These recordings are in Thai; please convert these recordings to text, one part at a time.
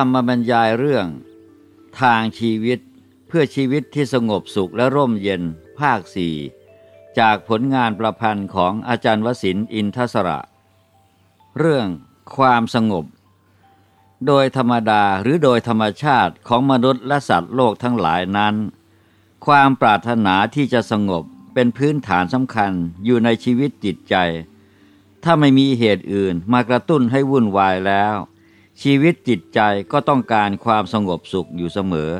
รรมบรรยายเรื่อง ทางชีวิตเพื่อชีวิตที่สงบสุขและร่มเย็นภาคสี่จากผลงานประพันธ์ของอาจารย์วสินอินทศระ เรื่องความสงบ โดยธรรมดาหรือโดยธรรมชาติของมนุษย์และสัตว์โลกทั้งหลายนั้น ความปรารถนาที่จะสงบเป็นพื้นฐานสำคัญอยู่ในชีวิตจิตใจ ถ้าไม่มีเหตุอื่นมากระตุ้นให้วุ่นวายแล้ว ชีวิตจิตใจก็ต้องการความสงบสุขอยู่เสมอ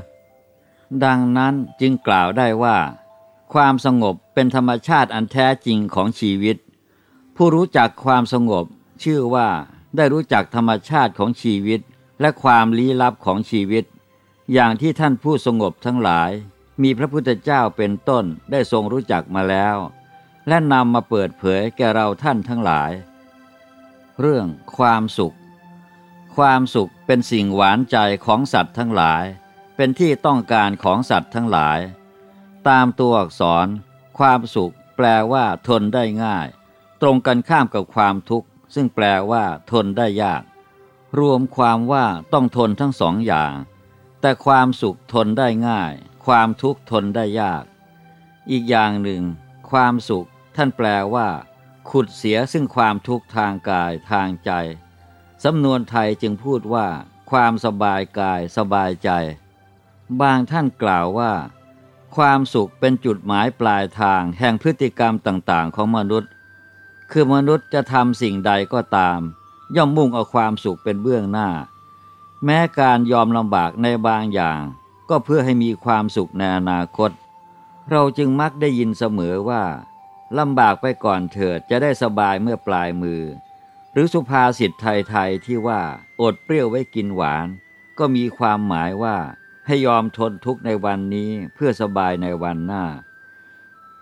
ดังนั้นจึงกล่าวได้ว่า ความสงบเป็นธรรมชาติอันแท้จริงของชีวิต ผู้รู้จักความสงบ ชื่อว่าได้รู้จักธรรมชาติของชีวิตและความลี้ลับของชีวิต อย่างที่ท่านผู้สงบทั้งหลาย มีพระพุทธเจ้าเป็นต้นได้ทรงรู้จักมาแล้ว และนำมาเปิดเผยแก่เราท่านทั้งหลาย เรื่องความสุข ความสุขเป็นสิ่งหวานใจของสัตว์ทั้งหลาย เป็นที่ต้องการของสัตว์ทั้งหลาย ตามตัวอักษร ความสุข แปลว่า ทนได้ง่าย ตรงกันข้ามกับความทุกข์ ซึ่งแปลว่า ทนได้ยาก รวมความว่าต้องทนทั้งสองอย่าง แต่ความสุขทนได้ง่าย ความทุกข์ทนได้ยาก อีกอย่างหนึ่ง ความสุข ท่านแปลว่า ขุดเสียซึ่งความทุกข์ทางกายทางใจ สำนวนไทยจึงพูดว่า ความสบายกายสบายใจ บางท่านกล่าวว่า ความสุขเป็นจุดหมายปลายทางแห่งพฤติกรรมต่างๆ ของมนุษย์ คือมนุษย์จะทำสิ่งใดก็ตาม ย่อมมุ่งเอาความสุขเป็นเบื้องหน้า แม้การยอมลำบากในบางอย่าง ก็เพื่อให้มีความสุขในอนาคต เราจึงมักได้ยินเสมอว่าลำบากไปก่อนเถิดจะได้สบายเมื่อปลายมือ หรือสุภาษิตไทยๆที่ว่าอดเปรี้ยวไว้กินหวาน ก็มีความหมายว่าให้ยอมทนทุกข์ในวันนี้เพื่อสบายในวันหน้า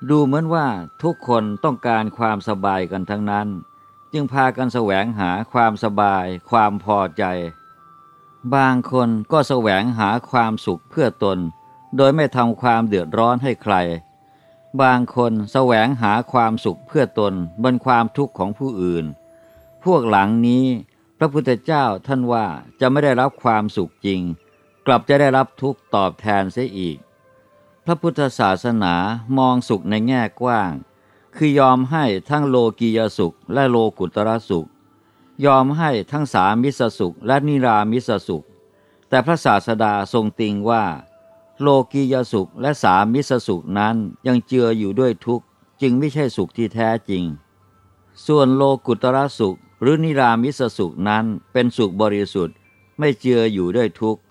ดูเหมือนว่าทุกคนต้องการความสบายกันทั้งนั้น จึงพากันแสวงหาความสบาย ความพอใจ บางคนก็แสวงหาความสุขเพื่อตน โดยไม่ทำความเดือดร้อนให้ใคร บางคนแสวงหาความสุขเพื่อตนบนความทุกข์ของผู้อื่น วกหลังนี้ พระพุทธเจ้าท่านว่าจะไม่ได้รับความสุขจริง กลับจะได้รับทุกข์ตอบแทนเสียอีก พระพุทธศาสนามองสุขในแง่กว้าง คือยอมให้ทั้งโลกียสุขและโลกุตระสุข ยอมให้ทั้งสามิสสุขและนิรามิสสุข แต่พระศาสดาทรงติงว่า โลกียสุขและสามิสสุขนั้นยังเจืออยู่ด้วยทุกข์จึงไม่ใช่สุขที่แท้จริงส่วนโลกุตระสุข หรือนิรามิสสุขนั้นเป็นสุขบริสุทธิ์ไม่เจืออยู่ด้วยทุกข์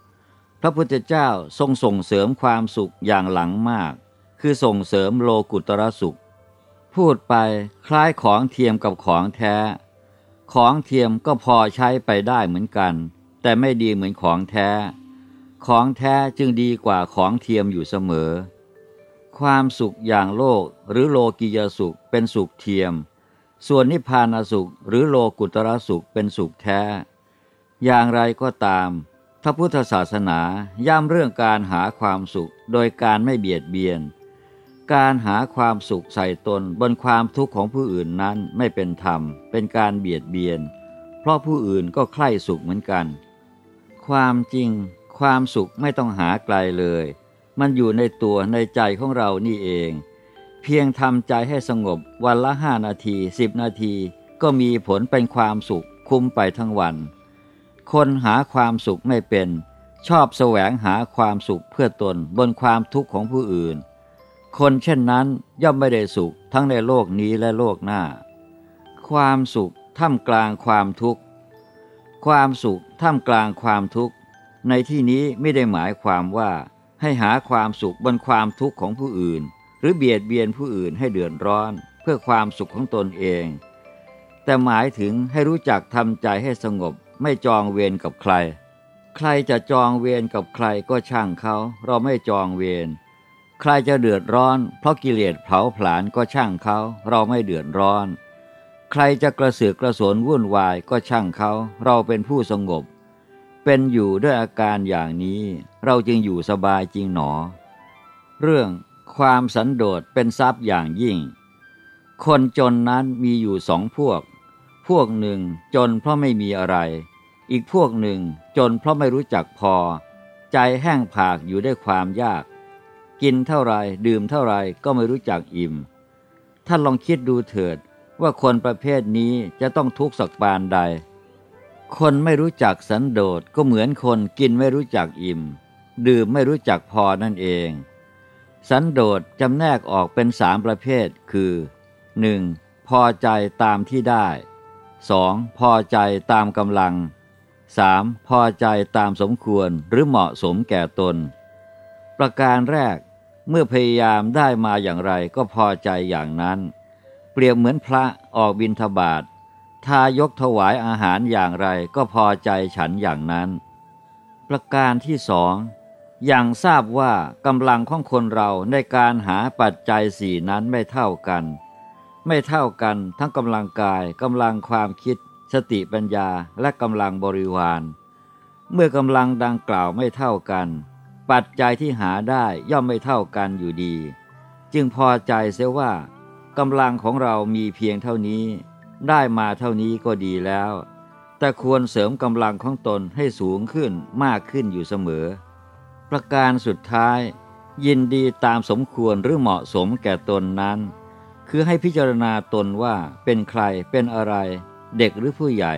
พระพุทธเจ้าทรงส่งเสริมความสุขอย่างหลังมาก คือส่งเสริมโลกุตระสุข พูดไปคล้ายของเทียมกับของแท้ ของเทียมก็พอใช้ไปได้เหมือนกัน แต่ไม่ดีเหมือนของแท้ ของแท้จึงดีกว่าของเทียมอยู่เสมอ ความสุขอย่างโลกหรือโลกิยสุขเป็นสุขเทียม ส่วนนิพพานสุขหรือโลกุตระสุขเป็นสุขแท้ อย่างไรก็ตามพระพุทธศาสนาย้ำเรื่องการหาความสุขโดยการไม่เบียดเบียน การหาความสุขใส่ตนบนความทุกข์ของผู้อื่นนั้นไม่เป็นธรรม เป็นการเบียดเบียน เพราะผู้อื่นก็ใคร่สุขเหมือนกัน ความจริง ความสุขไม่ต้องหาไกลเลย มันอยู่ในตัวในใจของเรานี่เอง เพียงทำใจให้สงบวันละห้านาทีสิบนาที ก็มีผลเป็นความสุขคุ้มไปทั้งวัน คนหาความสุขไม่เป็น ชอบแสวงหาความสุขเพื่อตนบนความทุกข์ของผู้อื่น คนเช่นนั้นย่อมไม่ได้สุขทั้งในโลกนี้และโลกหน้า ความสุขท่ามกลางความทุกข์ ความสุขท่ามกลางความทุกข์ ในที่นี้ไม่ได้หมายความว่าให้หาความสุขบนความทุกข์ของผู้อื่น หรือเบียดเบียนผู้อื่นให้เดือดร้อนเพื่อความสุขของตนเอง แต่หมายถึงให้รู้จักทำใจให้สงบไม่จองเวรกับใคร ใครจะจองเวรกับใครก็ช่างเขาเราไม่จองเวรใครจะเดือดร้อน เพราะกิเลสเผาผลาญก็ช่างเขาเราไม่เดือดร้อน ใครจะกระเสือกกระสนวุ่นวายก็ช่างเขาเราเป็นผู้สงบ เป็นอยู่ด้วยอาการอย่างนี้ เราจึงอยู่สบายจริงหนอ เรื่อง ความสันโดษเป็นทรัพย์อย่างยิ่ง คนจนนั้นมีอยู่สองพวก พวกหนึ่งจนเพราะไม่มีอะไร อีกพวกหนึ่งจนเพราะไม่รู้จักพอ ใจแห้งผากอยู่ด้วยความยาก กินเท่าไรดื่มเท่าไรก็ไม่รู้จักอิ่ม ท่านลองคิดดูเถิดว่าคนประเภทนี้จะต้องทุกข์สักปานใด คนไม่รู้จักสันโดษก็เหมือนคนกินไม่รู้จักอิ่ม ดื่มไม่รู้จักพอนั่นเอง สันโดษจำแนกออกเป็นสามประเภท คือ 1. พอใจตามที่ได้ 2. พอใจตามกำลัง 3. พอใจตามสมควรหรือเหมาะสมแก่ตน ประการแรก เมื่อพยายามได้มาอย่างไรก็พอใจอย่างนั้น เปรียบเหมือนพระออกบินทบาททายกถวายอาหารอย่างไรก็พอใจฉันอย่างนั้น ประการที่สอง อย่างทราบว่ากำลังของคนเราในการหาปัจจัยสี่นั้นไม่เท่ากัน ไม่เท่ากันทั้งกำลังกายกำลังความคิด สติปัญญาและกำลังบริวาร เมื่อกำลังดังกล่าวไม่เท่ากัน ปัจจัยที่หาได้ย่อมไม่เท่ากันอยู่ดี จึงพอใจเสียว่ากำลังของเรามีเพียงเท่านี้ ได้มาเท่านี้ก็ดีแล้ว แต่ควรเสริมกำลังของตนให้สูงขึ้นมากขึ้นอยู่เสมอ ประการสุดท้าย ยินดีตามสมควรหรือเหมาะสมแก่ตนนั้น คือให้พิจารณาตนว่าเป็นใครเป็นอะไร เด็กหรือผู้ใหญ่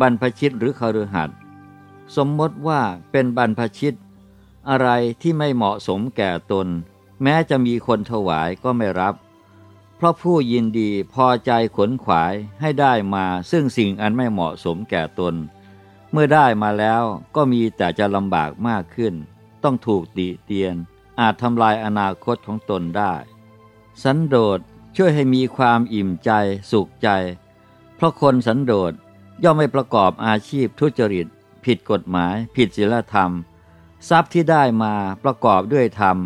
บรรพชิตหรือคฤหัสถ์สมมติว่าเป็นบรรพชิต อะไรที่ไม่เหมาะสมแก่ตน แม้จะมีคนถวายก็ไม่รับ เพราะผู้ยินดีพอใจขนขวายให้ได้มาซึ่งสิ่งอันไม่เหมาะสมแก่ตน เมื่อได้มาแล้วก็มีแต่จะลำบากมากขึ้น ต้องถูกตีเตียน อาจทำลายอนาคตของตนได้ สันโดษช่วยให้มีความอิ่มใจ สุขใจ เพราะคนสันโดษย่อมไม่ประกอบอาชีพทุจริต ผิดกฎหมาย ผิดศีลธรรม ทรัพย์ที่ได้มาประกอบด้วยธรรม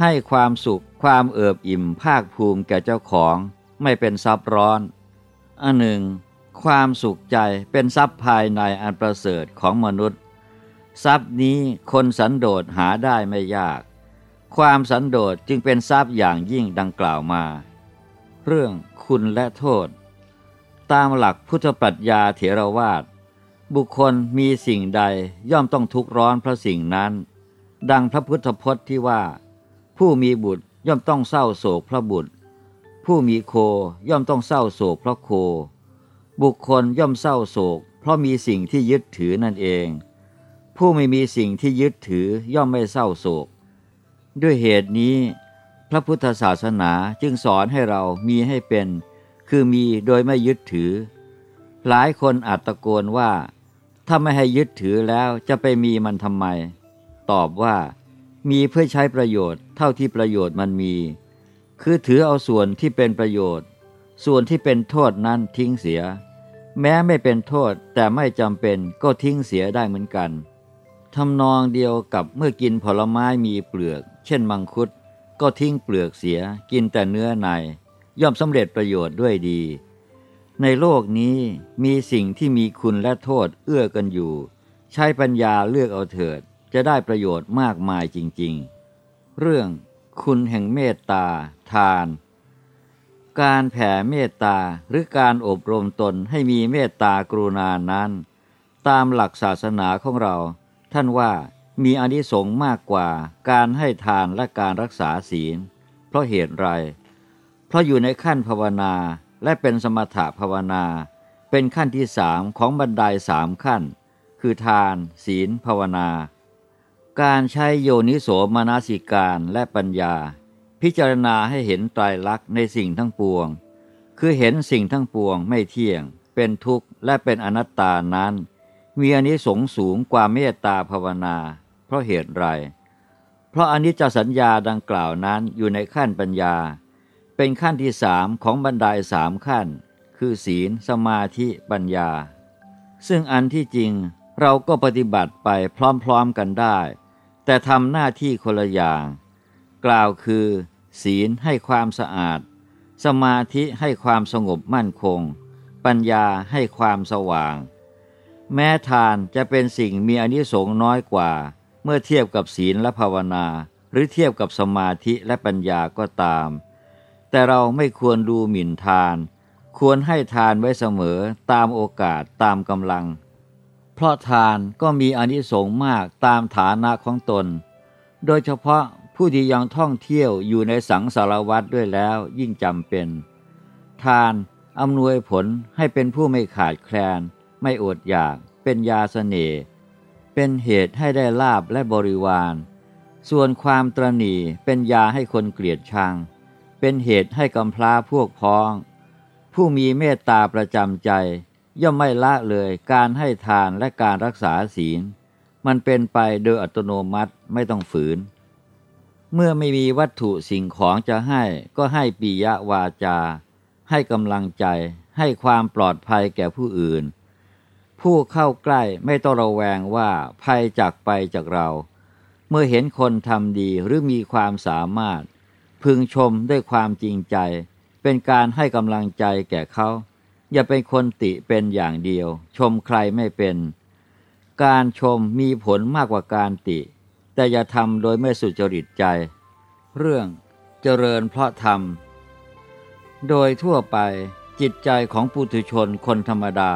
ให้ความสุข ความเอิบอิ่ม ภาคภูมิแก่เจ้าของ ไม่เป็นทรัพย์ร้อนอันหนึ่ง ความสุขใจเป็นทรัพย์ภายในอันประเสริฐของมนุษย์ ทรัพย์นี้คนสันโดษหาได้ไม่ยาก ความสันโดษจึงเป็นทรัพย์อย่างยิ่งดังกล่าวมา เรื่องคุณและโทษ ตามหลักพุทธปรัชญาเถรวาท บุคคลมีสิ่งใดย่อมต้องทุกข์ร้อนเพราะสิ่งนั้น ดังพระพุทธพจน์ที่ว่า ผู้มีบุตรย่อมต้องเศร้าโศกเพราะบุตร ผู้มีโคย่อมต้องเศร้าโศกเพราะโค บุคคลย่อมเศร้าโศก เพราะมีสิ่งที่ยึดถือนั่นเอง ผู้ไม่มีสิ่งที่ยึดถือย่อมไม่เศร้าโศก ด้วยเหตุนี้ พระพุทธศาสนาจึงสอนให้เรามีให้เป็น คือมีโดยไม่ยึดถือ หลายคนอาจตะโกนว่า ถ้าไม่ให้ยึดถือแล้วจะไปมีมันทำไม ตอบว่า มีเพื่อใช้ประโยชน์เท่าที่ประโยชน์มันมี คือถือเอาส่วนที่เป็นประโยชน์ ส่วนที่เป็นโทษนั้นทิ้งเสีย แม้ไม่เป็นโทษแต่ไม่จำเป็นก็ทิ้งเสียได้เหมือนกัน ทำนองเดียวกับเมื่อกินผลไม้มีเปลือก เช่นมังคุด ก็ทิ้งเปลือกเสียกินแต่เนื้อใน ย่อมสำเร็จประโยชน์ด้วยดี ในโลกนี้มีสิ่งที่มีคุณและโทษเอื้อกันอยู่ ใช้ปัญญาเลือกเอาเถิด จะได้ประโยชน์มากมายจริง ๆ เรื่องคุณแห่งเมตตา ทาน การแผ่เมตตาหรือการอบรมตนให้มีเมตตากรุณานั้น ตามหลักศาสนาของเรา ท่านว่ามีอนิสงส์มากกว่าการให้ทานและการรักษาศีล เพราะเหตุไร เพราะอยู่ในขั้นภาวนาและเป็นสมถะภาวนา เป็นขั้นที่สามของบันไดสามขั้น คือทาน ศีล ภาวนา การใช้โยนิโสมนสิการและปัญญา พิจารณาให้เห็นไตรลักษณ์ในสิ่งทั้งปวง คือเห็นสิ่งทั้งปวงไม่เที่ยง เป็นทุกข์และเป็นอนัตตานั้น มีอนิสงส์สูงกว่าเมตตาภาวนา เพราะเหตุไร เพราะอนิจจสัญญาดังกล่าวนั้นอยู่ในขั้นปัญญา เป็นขั้นที่สามของบันไดสามขั้น คือศีล สมาธิ ปัญญา ซึ่งอันที่จริงเราก็ปฏิบัติไปพร้อมๆกันได้ แต่ทำหน้าที่คนละอย่าง กล่าวคือ ศีลให้ความสะอาด สมาธิให้ความสงบมั่นคง ปัญญาให้ความสว่าง แม้ทานจะเป็นสิ่งมีอนิสงส์น้อยกว่า เมื่อเทียบกับศีลและภาวนา หรือเทียบกับสมาธิและปัญญาก็ตาม แต่เราไม่ควรดูหมิ่นทาน ควรให้ทานไว้เสมอตามโอกาสตามกำลัง เพราะทานก็มีอนิสงส์มากตามฐานะของตน โดยเฉพาะผู้ที่ยังท่องเที่ยวอยู่ในสังสารวัตรด้วยแล้วยิ่งจำเป็น ทานอำนวยผลให้เป็นผู้ไม่ขาดแคลน ไม่อดอยาก เป็นยาสเสน่ห์เป็นเหตุให้ได้ลาบและบริวาร ส่วนความตรณีเป็นยาให้คนเกลียดชัง เป็นเหตุให้กำพร้าพวกพ้อง ผู้มีเมตตาประจำใจ ย่อมไม่ละเลยการให้ทานและการรักษาศีล มันเป็นไปโดยอัตโนมัติไม่ต้องฝืน เมื่อไม่มีวัตถุสิ่งของจะให้ก็ให้ปิยะวาจา ให้กำลังใจ ให้ความปลอดภัยแก่ผู้อื่น ผู้เข้าใกล้ไม่ต้องระแวงว่าภัยจากไปจากเรา เมื่อเห็นคนทำดีหรือมีความสามารถ พึงชมด้วยความจริงใจ เป็นการให้กำลังใจแก่เขา อย่าเป็นคนติเป็นอย่างเดียว ชมใครไม่เป็น การชมมีผลมากกว่าการติ แต่อย่าทำโดยไม่สุจริตใจ เรื่องเจริญเพราะธรรมโดยทั่วไปจิตใจของปุถุชนคนธรรมดา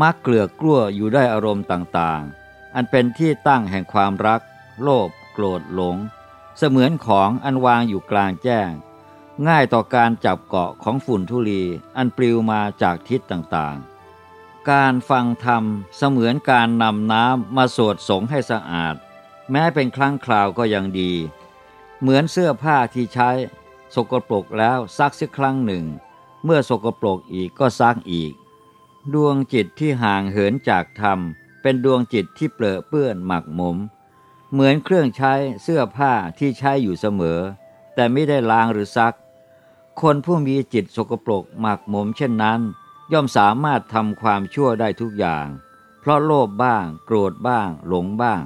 มักเกลือกลั้วอยู่ได้อารมณ์ต่างๆ อันเป็นที่ตั้งแห่งความรัก โลภโกรธหลง เสมือนของอันวางอยู่กลางแจ้ง ง่ายต่อการจับเกาะของฝุ่นทุลีอันปลิวมาจากทิศต่างๆ การฟังธรรมเสมือนการนำน้ำมาสวดสงให้สะอาด แม้เป็นครั้งคราวก็ยังดี เหมือนเสื้อผ้าที่ใช้ สกปรกแล้วซักสักครั้งหนึ่ง เมื่อสกปรกอีกก็ซักอีก ดวงจิตที่ห่างเหินจากธรรม เป็นดวงจิตที่เปลอะเปื้อนหมักหมม เหมือนเครื่องใช้เสื้อผ้าที่ใช้อยู่เสมอ แต่ไม่ได้ล้างหรือซัก คนผู้มีจิตสกปรกหมักหมมเช่นนั้น ย่อมสามารถทำความชั่วได้ทุกอย่าง เพราะโลภบ้าง โกรธบ้าง หลงบ้าง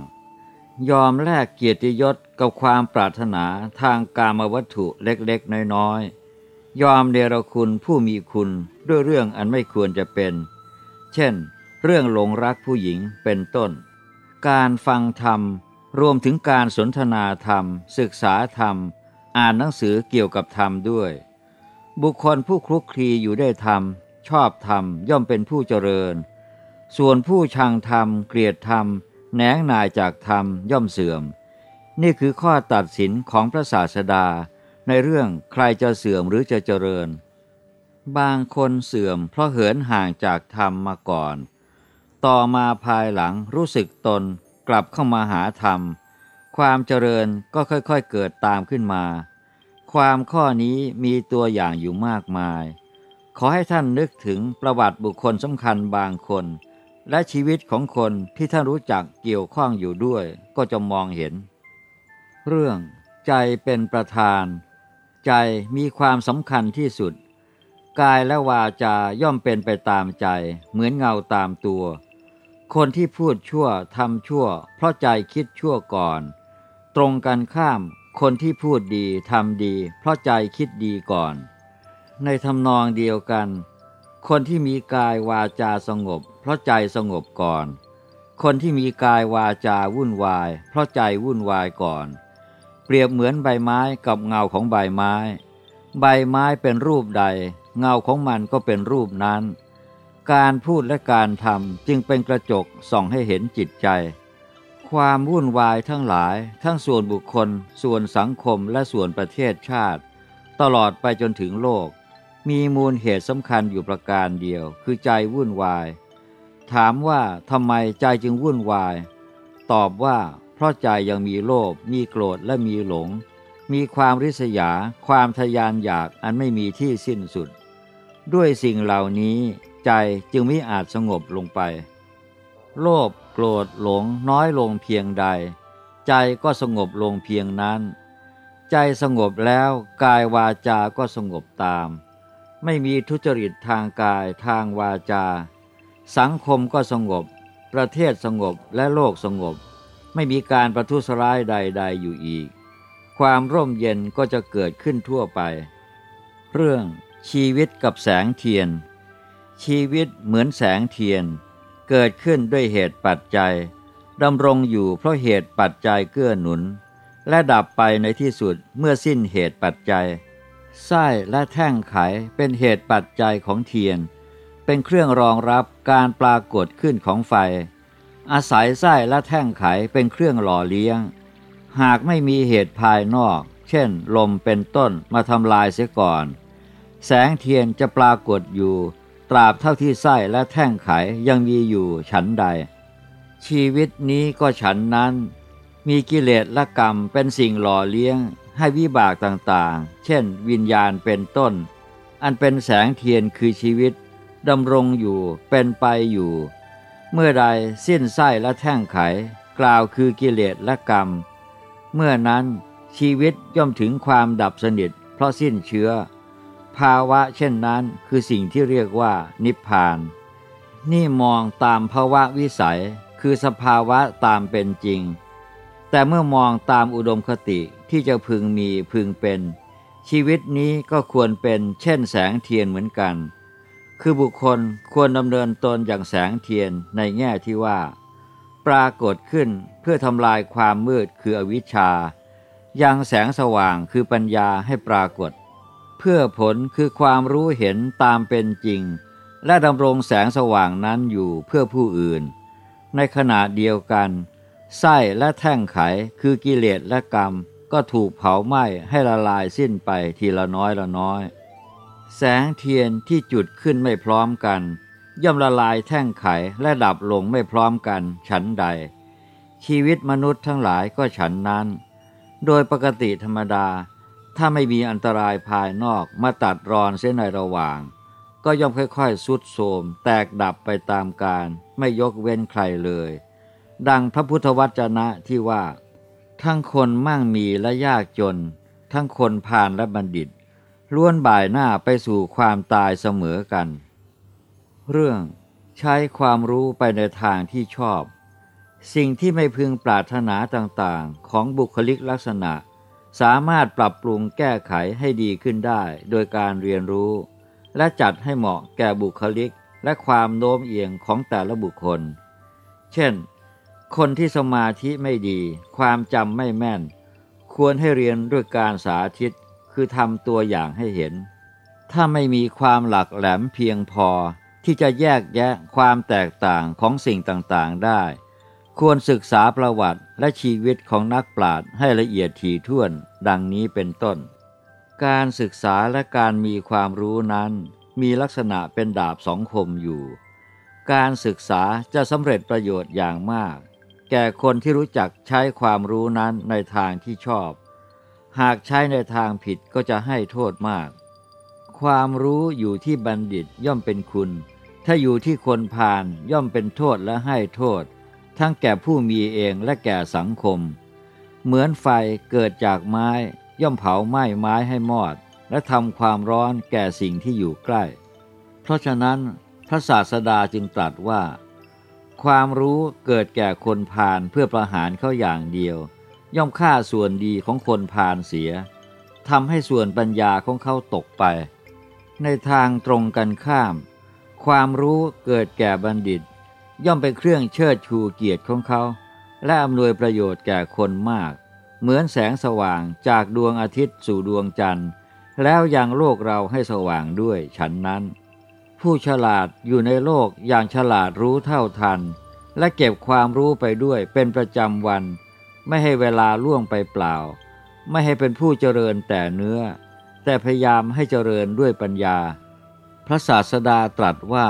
ยอมแลกเกียรติยศกับความปรารถนาทางกามวัตถุเล็กๆ น้อยๆยอมเดรคุณผู้มีคุณ ด้วยเรื่องอันไม่ควรจะเป็น เช่น เรื่องหลงรักผู้หญิงเป็นต้น การฟังธรรม รวมถึงการสนทนาธรรม ศึกษาธรรม อ่านหนังสือเกี่ยวกับธรรมด้วย บุคคลผู้คลุกคลีอยู่ได้ธรรม ชอบธรรมย่อมเป็นผู้เจริญ ส่วนผู้ชังธรรม เกลียดธรรมแหนงนายจากธรรมย่อมเสื่อม นี่คือข้อตัดสินของพระศาสดา ในเรื่องใครจะเสื่อมหรือจะเจริญ บางคนเสื่อมเพราะเหินห่างจากธรรมมาก่อน ต่อมาภายหลังรู้สึกตนกลับเข้ามาหาธรรม ความเจริญก็ค่อยๆเกิดตามขึ้นมา ความข้อนี้มีตัวอย่างอยู่มากมาย ขอให้ท่านนึกถึงประวัติบุคคลสำคัญบางคน และชีวิตของคนที่ท่านรู้จักเกี่ยวข้องอยู่ด้วย ก็จะมองเห็น เรื่อง ใจเป็นประธาน ใจมีความสำคัญที่สุด กายและวาจาย่อมเป็นไปตามใจ เหมือนเงาตามตัว คนที่พูดชั่วทำชั่ว เพราะใจคิดชั่วก่อน ตรงกันข้าม คนที่พูดดีทำดี เพราะใจคิดดีก่อน ในทำนองเดียวกัน คนที่มีกายวาจาสงบ เพราะใจสงบก่อน คนที่มีกายวาจาวุ่นวาย เพราะใจวุ่นวายก่อน เปรียบเหมือนใบไม้กับเงาของใบไม้ ใบไม้เป็นรูปใด เงาของมันก็เป็นรูปนั้น การพูดและการทำจึงเป็นกระจกส่องให้เห็นจิตใจ ความวุ่นวายทั้งหลาย ทั้งส่วนบุคคล ส่วนสังคมและส่วนประเทศชาติ ตลอดไปจนถึงโลก มีมูลเหตุสำคัญอยู่ประการเดียว คือใจวุ่นวาย ถามว่าทำไมใจจึงวุ่นวาย ตอบว่าเพราะใจยังมีโลภมีโกรธและมีหลงมีความริษยา ความทยานอยากอันไม่มีที่สิ้นสุด ด้วยสิ่งเหล่านี้ใจจึงไม่อาจสงบลงไป โลภโกรธหลงน้อยลงเพียงใด ใจก็สงบลงเพียงนั้น ใจสงบแล้วกายวาจาก็สงบตาม ไม่มีทุจริตทางกายทางวาจา สังคมก็สงบ ประเทศสงบและโลกสงบ ไม่มีการประทุษร้ายใด ๆ อยู่อีก ความร่มเย็นก็จะเกิดขึ้นทั่วไป เรื่อง ชีวิตกับแสงเทียน ชีวิตเหมือนแสงเทียน เกิดขึ้นด้วยเหตุปัจจัยดำรงอยู่เพราะเหตุปัจจัยเกื้อหนุน และดับไปในที่สุดเมื่อสิ้นเหตุปัจจัยไส้และแท่งไขเป็นเหตุปัจจัยของเทียน เป็นเครื่องรองรับการปรากฏขึ้นของไฟ อาศัยไส้และแท่งไขเป็นเครื่องหล่อเลี้ยง หากไม่มีเหตุภายนอก เช่น ลมเป็นต้นมาทำลายเสียก่อน แสงเทียนจะปรากฏอยู่ ตราบเท่าที่ไส้และแท่งไขยังมีอยู่ฉันใด ชีวิตนี้ก็ฉันนั้น มีกิเลสและกรรมเป็นสิ่งหล่อเลี้ยง ให้วิบากต่างๆ เช่น วิญญาณเป็นต้น อันเป็นแสงเทียนคือชีวิตดำรงอยู่เป็นไปอยู่ เมื่อใดสิ้นไส้และแท่งไข กล่าวคือกิเลสและกรรม เมื่อนั้นชีวิตย่อมถึงความดับสนิทเพราะสิ้นเชื้อ ภาวะเช่นนั้นคือสิ่งที่เรียกว่า นิพพาน นี่มองตามภาวะวิสัย คือสภาวะตามเป็นจริง แต่เมื่อมองตามอุดมคติที่จะพึงมีพึงเป็น ชีวิตนี้ก็ควรเป็นเช่นแสงเทียนเหมือนกัน คือบุคคลควรดำเนินตนอย่างแสงเทียนในแง่ที่ว่า ปรากฏขึ้นเพื่อทำลายความมืดคืออวิชชายังแสงสว่างคือปัญญาให้ปรากฏ เพื่อผลคือความรู้เห็นตามเป็นจริง และดำรงแสงสว่างนั้นอยู่เพื่อผู้อื่น ในขณะเดียวกันไส้และแท่งไขคือกิเลสและกรรม ก็ถูกเผาไหม้ให้ละลายสิ้นไปทีละน้อยละน้อย แสงเทียนที่จุดขึ้นไม่พร้อมกัน ย่อมละลายแท่งไขและดับลงไม่พร้อมกัน ฉันใด ชีวิตมนุษย์ทั้งหลายก็ฉันนั้น โดยปกติธรรมดา ถ้าไม่มีอันตรายภายนอกมาตัดรอนเส้นในระหว่าง ก็ย่อมค่อยๆสุดโทมแตกดับไปตามการไม่ยกเว้นใครเลย ดังพระพุทธวจนะที่ว่า ทั้งคนมั่งมีและยากจน ทั้งคนพาลและบัณฑิตล้วนบ่ายหน้าไปสู่ความตายเสมอกัน เรื่องใช้ความรู้ไปในทางที่ชอบ สิ่งที่ไม่พึงปรารถนาต่างๆ ของบุคลิกลักษณะ สามารถปรับปรุงแก้ไขให้ดีขึ้นได้ โดยการเรียนรู้ และจัดให้เหมาะแก่บุคลิกและความโน้มเอียงของแต่ละบุคคล เช่น คนที่สมาธิไม่ดี ความจำไม่แม่น ควรให้เรียนด้วยการสาธิต คือทำตัวอย่างให้เห็น ถ้าไม่มีความหลักแหลมเพียงพอที่จะแยกแยะความแตกต่างของสิ่งต่างๆได้ ควรศึกษาประวัติและชีวิตของนักปราชญ์ให้ละเอียดถี่ถ้วน ดังนี้เป็นต้น การศึกษาและการมีความรู้นั้น มีลักษณะเป็นดาบสองคมอยู่ การศึกษาจะสำเร็จประโยชน์อย่างมาก แก่คนที่รู้จักใช้ความรู้นั้นในทางที่ชอบ หากใช้ในทางผิดก็จะให้โทษมาก ความรู้อยู่ที่บัณฑิตย่อมเป็นคุณ ถ้าอยู่ที่คนพาลย่อมเป็นโทษและให้โทษ ทั้งแก่ผู้มีเองและแก่สังคม เหมือนไฟเกิดจากไม้ ย่อมเผาไหม้ไม้ให้มอด และทำความร้อนแก่สิ่งที่อยู่ใกล้ เพราะฉะนั้นพระศาสดาจึงตรัสว่า ความรู้เกิดแก่คนพาลเพื่อประหารเขาอย่างเดียว ย่อมฆ่าส่วนดีของคนพาลเสียทำให้ส่วนปัญญาของเขาตกไป ในทางตรงกันข้าม ความรู้เกิดแก่บัณฑิต ย่อมเป็นเครื่องเชิดชูเกียรติของเขา และอำนวยประโยชน์แก่คนมาก เหมือนแสงสว่างจากดวงอาทิตย์สู่ดวงจันทร์ แล้วยังโลกเราให้สว่างด้วยฉันนั้น ผู้ฉลาดอยู่ในโลกอย่างฉลาดรู้เท่าทัน และเก็บความรู้ไปด้วยเป็นประจำวัน ไม่ให้เวลาล่วงไปเปล่า ไม่ให้เป็นผู้เจริญแต่เนื้อ แต่พยายามให้เจริญด้วยปัญญา พระศาสดาตรัสว่า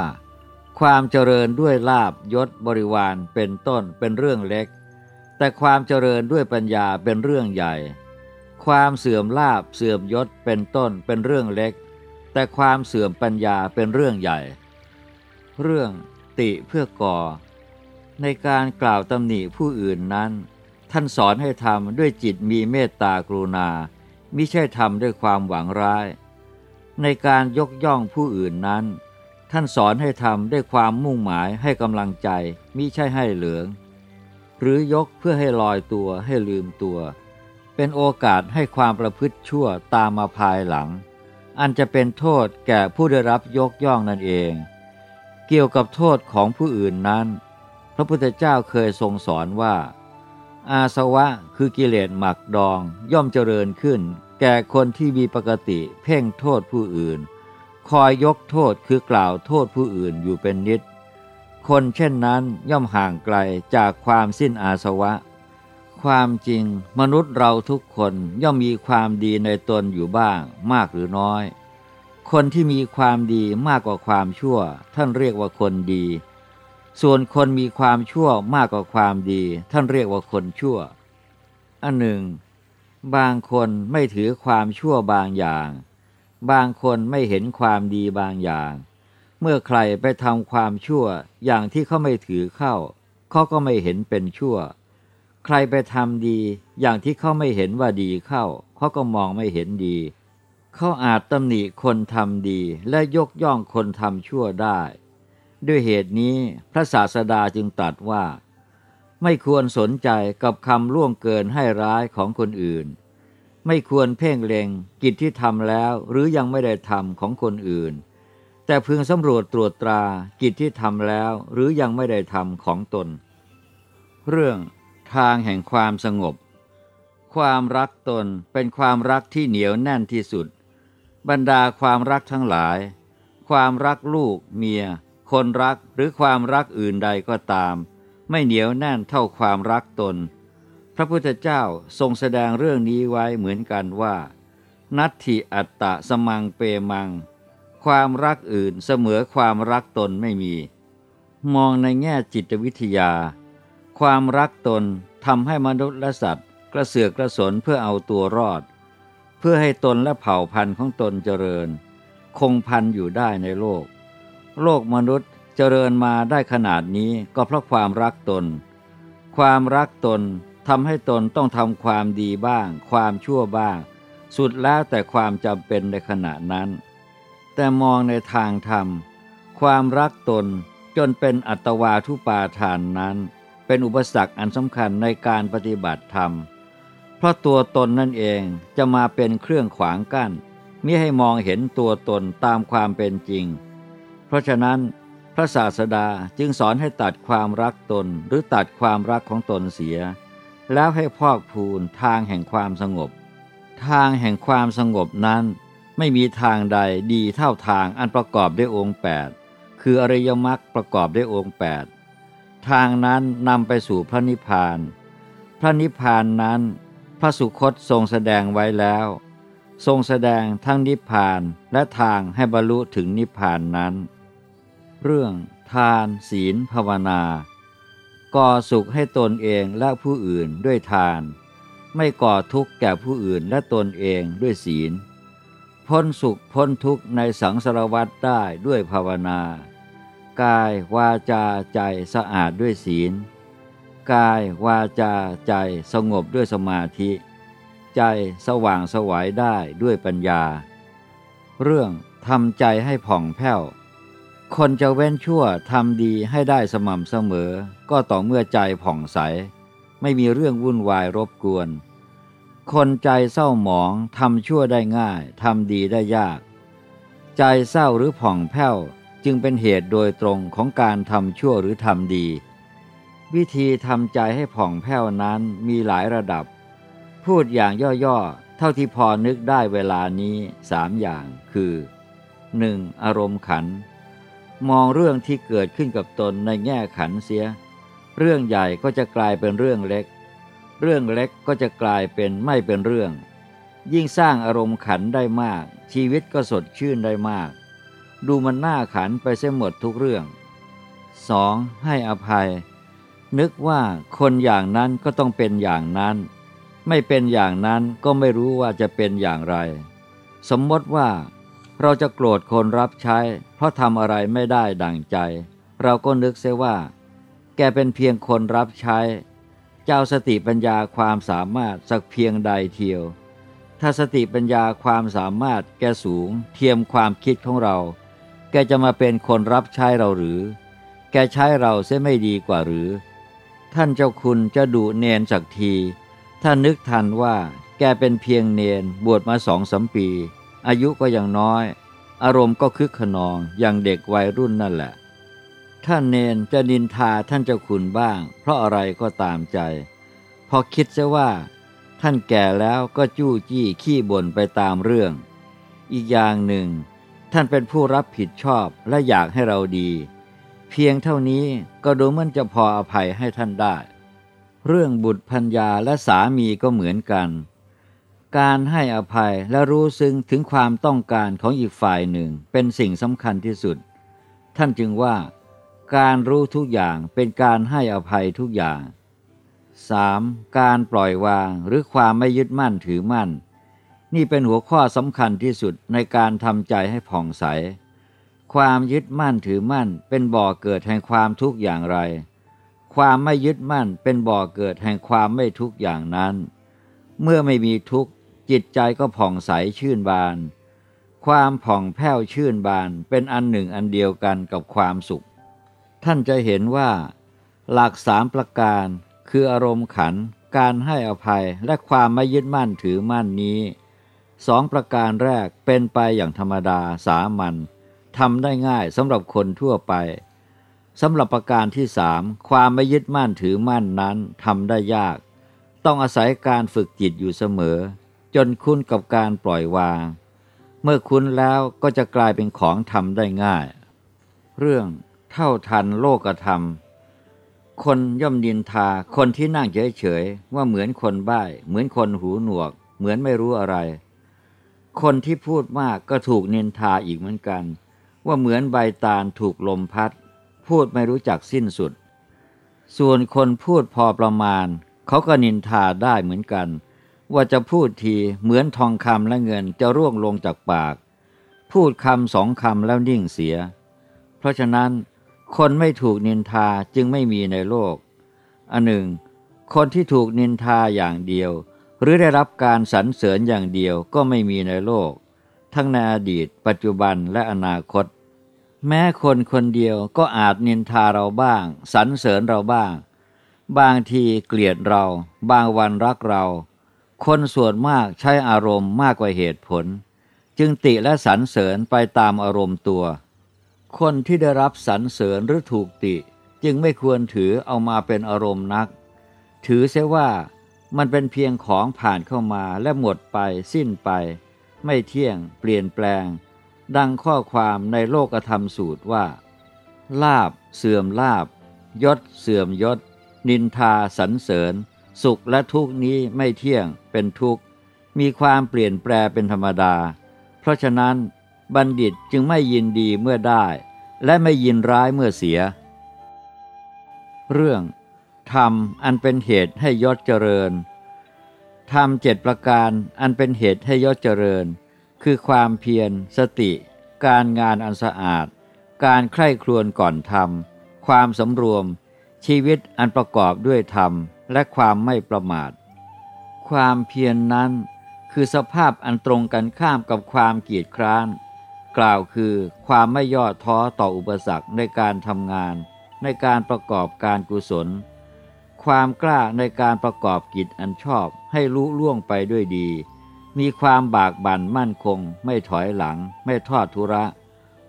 ความเจริญด้วยลาบยศบริวารเป็นต้นเป็นเรื่องเล็ก แต่ความเจริญด้วยปัญญาเป็นเรื่องใหญ่ ความเสื่อมลาบเสื่อมยศเป็นต้นเป็นเรื่องเล็ก แต่ความเสื่อมปัญญาเป็นเรื่องใหญ่ เรื่องติเพื่อก่อ ในการกล่าวตำหนิผู้อื่นนั้น ท่านสอนให้ทำด้วยจิตมีเมตตากรุณามิใช่ทำด้วยความหวังร้าย ในการยกย่องผู้อื่นนั้น ท่านสอนให้ทำด้วยความมุ่งหมายให้กำลังใจมิใช่ให้เหลือง หรือยกเพื่อให้ลอยตัวให้ลืมตัว เป็นโอกาสให้ความประพฤติชั่วตามมาภายหลัง อันจะเป็นโทษแก่ผู้ได้รับยกย่องนั่นเอง เกี่ยวกับโทษของผู้อื่นนั้น พระพุทธเจ้าเคยทรงสอนว่า อาสวะคือกิเลสหมักดองย่อมเจริญขึ้น แก่คนที่มีปกติเพ่งโทษผู้อื่น คอยยกโทษคือกล่าวโทษผู้อื่นอยู่เป็นนิดคคนเช่นนั้นย่อมห่างไกลจากความสิ้นอาสวะ ความจริงมนุษย์เราทุกคนย่อมมีความดีในตนอยู่บ้างมากหรือน้อย คนที่มีความดีมากกว่าความชั่ว ท่านเรียกว่าคนดี ส่วนคนมีความชั่วมากกว่าความดี ท่านเรียกว่าคนชั่ว อันหนึ่ง บางคนไม่ถือความชั่วบางอย่าง บางคนไม่เห็นความดีบางอย่าง เมื่อใครไปทำความชั่วอย่างที่เขาไม่ถือเข้า เขาก็ไม่เห็นเป็นชั่ว ใครไปทำดีอย่างที่เขาไม่เห็นว่าดีเข้า เขาก็มองไม่เห็นดี เขาอาจตำหนิคนทำดีและยกย่องคนทำชั่วได้ ด้วยเหตุนี้พระศาสดาจึงตรัสว่า ไม่ควรสนใจกับคำล่วงเกินให้ร้ายของคนอื่น ไม่ควรเพ่งเล็ง กิจที่ทำแล้วหรือยังไม่ได้ทำของคนอื่น แต่พึงสำรวจตรวจตรากิจที่ทำแล้วหรือยังไม่ได้ทำของตน เรื่องทางแห่งความสงบ ความรักตนเป็นความรักที่เหนียวแน่นที่สุด บรรดาความรักทั้งหลาย ความรักลูกเมีย คนรักหรือความรักอื่นใดก็ตาม ไม่เหนียวแน่นเท่าความรักตน พระพุทธเจ้าทรงแสดงเรื่องนี้ไว้เหมือนกันว่า นัตถิอัตตะสมังเปมัง ความรักอื่นเสมอความรักตนไม่มี มองในแง่จิตวิทยา ความรักตนทำให้มนุษย์และสัตว์ กระเสือกกระสนเพื่อเอาตัวรอด เพื่อให้ตนและเผ่าพันธุ์ของตนเจริญ คงพันอยู่ได้ในโลก โลกมนุษย์เจริญมาได้ขนาดนี้ก็เพราะความรักตน ความรักตน ทำให้ตนต้องทำความดีบ้าง ความชั่วบ้าง สุดแล้วแต่ความจำเป็นในขณะนั้น แต่มองในทางธรรม ความรักตนจนเป็นอัตวาทุปาทานนั้น เป็นอุปสรรคอันสำคัญในการปฏิบัติธรรม เพราะตัวตนนั่นเองจะมาเป็นเครื่องขวางกัน้นมิให้มองเห็นตัวตนตามความเป็นจริง เพราะฉะนั้นพระศาสดาจึงสอนให้ตัดความรักตนหรือตัดความรักของตนเสีย แล้วให้พอกพูนทางแห่งความสงบ ทางแห่งความสงบนั้น ไม่มีทางใดดีเท่าทางอันประกอบด้วยองค์ 8 คืออริยมรรคประกอบด้วยองค์ 8 ทางนั้นนำไปสู่พระนิพพาน พระนิพพานนั้น พระสุคตทรงแสดงไว้แล้ว ทรงแสดงทั้งนิพพานและทางให้บรรลุถึงนิพพานนั้น เรื่องทานศีลภาวนา ก่อสุขให้ตนเองและผู้อื่นด้วยทาน ไม่ก่อทุกข์แก่ผู้อื่นและตนเองด้วยศีล พ้นสุขพ้นทุกข์ในสังสารวัฏได้ด้วยภาวนา กายวาจาใจสะอาดด้วยศีล กายวาจาใจสงบด้วยสมาธิ ใจสว่างสวัยได้ด้วยปัญญา เรื่องทำใจให้ผ่องแผ้ว คนจะเว้นชั่วทำดีให้ได้สม่ำเสมอ ก็ต่อเมื่อใจผ่องใส ไม่มีเรื่องวุ่นวายรบกวน คนใจเศร้าหมองทำชั่วได้ง่ายทำดีได้ยาก ใจเศร้าหรือผ่องแผ้วจึงเป็นเหตุโดยตรงของการทำชั่วหรือทำดี วิธีทำใจให้ผ่องแผ้วนั้นมีหลายระดับ พูดอย่างย่อๆ เท่าที่พอนึกได้เวลานี้สามอย่างคือ 1. อารมณ์ขัน มองเรื่องที่เกิดขึ้นกับตนในแง่ขันเสีย เรื่องใหญ่ก็จะกลายเป็นเรื่องเล็ก เรื่องเล็กก็จะกลายเป็นไม่เป็นเรื่อง ยิ่งสร้างอารมณ์ขันได้มาก ชีวิตก็สดชื่นได้มาก ดูมันน่าขันไปเสียหมดทุกเรื่อง 2. ให้อภัย นึกว่าคนอย่างนั้นก็ต้องเป็นอย่างนั้น ไม่เป็นอย่างนั้นก็ไม่รู้ว่าจะเป็นอย่างไร สมมติว่า เราจะโกรธคนรับใช้ เพราะทำอะไรไม่ได้ดั่งใจ เราก็นึกเสียว่า แกเป็นเพียงคนรับใช้ เจ้าสติปัญญาความสามารถสักเพียงใดเทียว ถ้าสติปัญญาความสามารถแกสูง เทียมความคิดของเรา แกจะมาเป็นคนรับใช้เราหรือ แกใช้เราเสียไม่ดีกว่าหรือ ท่านเจ้าคุณจะดุเนนสักที ถ้านึกทันว่า แกเป็นเพียงเนนบวชมาสองสมปี อายุก็ยังน้อย อารมณ์ก็คึกขนองอย่างเด็กวัยรุ่นนั่นแหละ ท่านเนนจะนินทาท่านเจ้าคุณบ้าง เพราะอะไรก็ตามใจ พอคิดซะว่า ท่านแก่แล้วก็จู้จี้ขี้บ่นไปตามเรื่อง อีกอย่างหนึ่ง ท่านเป็นผู้รับผิดชอบและอยากให้เราดี เพีพียงเท่านี้ก็ดูเหมือนจะพออภัยให้ท่านได้ เรื่องบุตรพัญญาและสามีก็เหมือนกัน การให้อภัยและรู้ซึ้งถึงความต้องการของอีกฝ่ายหนึ่งเป็นสิ่งสำคัญที่สุด ท่านจึงว่า การรู้ทุกอย่างเป็นการให้อภัยทุกอย่าง 3. การปล่อยวางหรือความไม่ยึดมั่นถือมั่น นี่เป็นหัวข้อสำคัญที่สุดในการทำใจให้ผ่องใส ความยึดมั่นถือมั่นเป็นบ่อเกิดแห่งความทุกข์อย่างไร ความไม่ยึดมั่นเป็นบ่อเกิดแห่งความไม่ทุกข์อย่างนั้น เมื่อไม่มีทุกข์ จิตใจก็ผ่องใสชื่นบาน ความผ่องแผ้วชื่นบานเป็นอันหนึ่งอันเดียวกันกับความสุข ท่านจะเห็นว่า หลักสามประการ คืออารมณ์ขัน การให้อภัยและความไม่ยึดมั่นถือมั่นนี้สองประการแรกเป็นไปอย่างธรรมดาสามัญทำได้ง่ายสำหรับคนทั่วไปสำหรับประการที่สามความไม่ยึดมั่นถือมั่นนั้นทำได้ยาก ต้องอาศัยการฝึกจิตอยู่เสมอ จนคุ้นกับการปล่อยวาง เมื่อคุ้นแล้วก็จะกลายเป็นของทำได้ง่าย เรื่องเท่าทันโลกธรรม คนย่อมดินทาคนที่นั่งเฉยๆว่าเหมือนคนบ้าเหมือนคนหูหนวก เหมือนไม่รู้อะไร คนที่พูดมากก็ถูกนินทาอีกเหมือนกัน ว่าเหมือนใบตาลถูกลมพัด พูดไม่รู้จักสิ้นสุด ส่วนคนพูดพอประมาณ เขาก็นินทาได้เหมือนกัน ว่าจะพูดทีเหมือนทองคำและเงินจะร่วงลงจากปาก พูดคำสองคำแล้วนิ่งเสีย เพราะฉะนั้น คนไม่ถูกนินทาจึงไม่มีในโลก อันหนึ่ง คนที่ถูกนินทาอย่างเดียว หรือได้รับการสรรเสริญอย่างเดียวก็ไม่มีในโลก ทั้งในอดีต ปัจจุบันและอนาคต แม้คนคนเดียวก็อาจนินทาเราบ้างสรรเสริญเราบ้าง บางทีเกลียดเรา บางวันรักเรา คนส่วนมากใช้อารมณ์มากกว่าเหตุผล จึงติและสรรเสริญไปตามอารมณ์ตัว คนที่ได้รับสรรเสริญหรือถูกติ จึงไม่ควรถือเอามาเป็นอารมณ์นัก ถือเสียว่ามันเป็นเพียงของผ่านเข้ามาและหมดไปสิ้นไป ไม่เที่ยง เปลี่ยนแปลง ดังข้อความในโลกธรรมสูตรว่า ลาบ เสื่อมลาบ ยศ เสื่อมยศ นินทาสรรเสริญ สุขและทุกนี้ไม่เที่ยงเป็นทุกข์ มีความเปลี่ยนแปลเป็นธรรมดา เพราะฉะนั้นบัณฑิตจึงไม่ยินดีเมื่อได้ และไม่ยินร้ายเมื่อเสีย เรื่องธรรมอันเป็นเหตุให้ยศเจริญธรรมเจ็ดประการอันเป็นเหตุให้ยศเจริญ คือความเพียร สติ การงานอันสะอาด การใคร่ครวญก่อนทำความสำรวม ชีวิตอันประกอบด้วยธรรม และความไม่ประมาท ความเพียรนนั้นคือสภาพอันตรงกันข้ามกับความเกียจคร้าน กล่าวคือความไม่ย่อท้อต่ออุปสรรคในการทำงาน ในการประกอบการกุศล ความกล้าในการประกอบกิจอันชอบให้รู้ล่วงไปด้วยดี มีความบากบั่นมั่นคง ไม่ถอยหลัง ไม่ทอดทุระ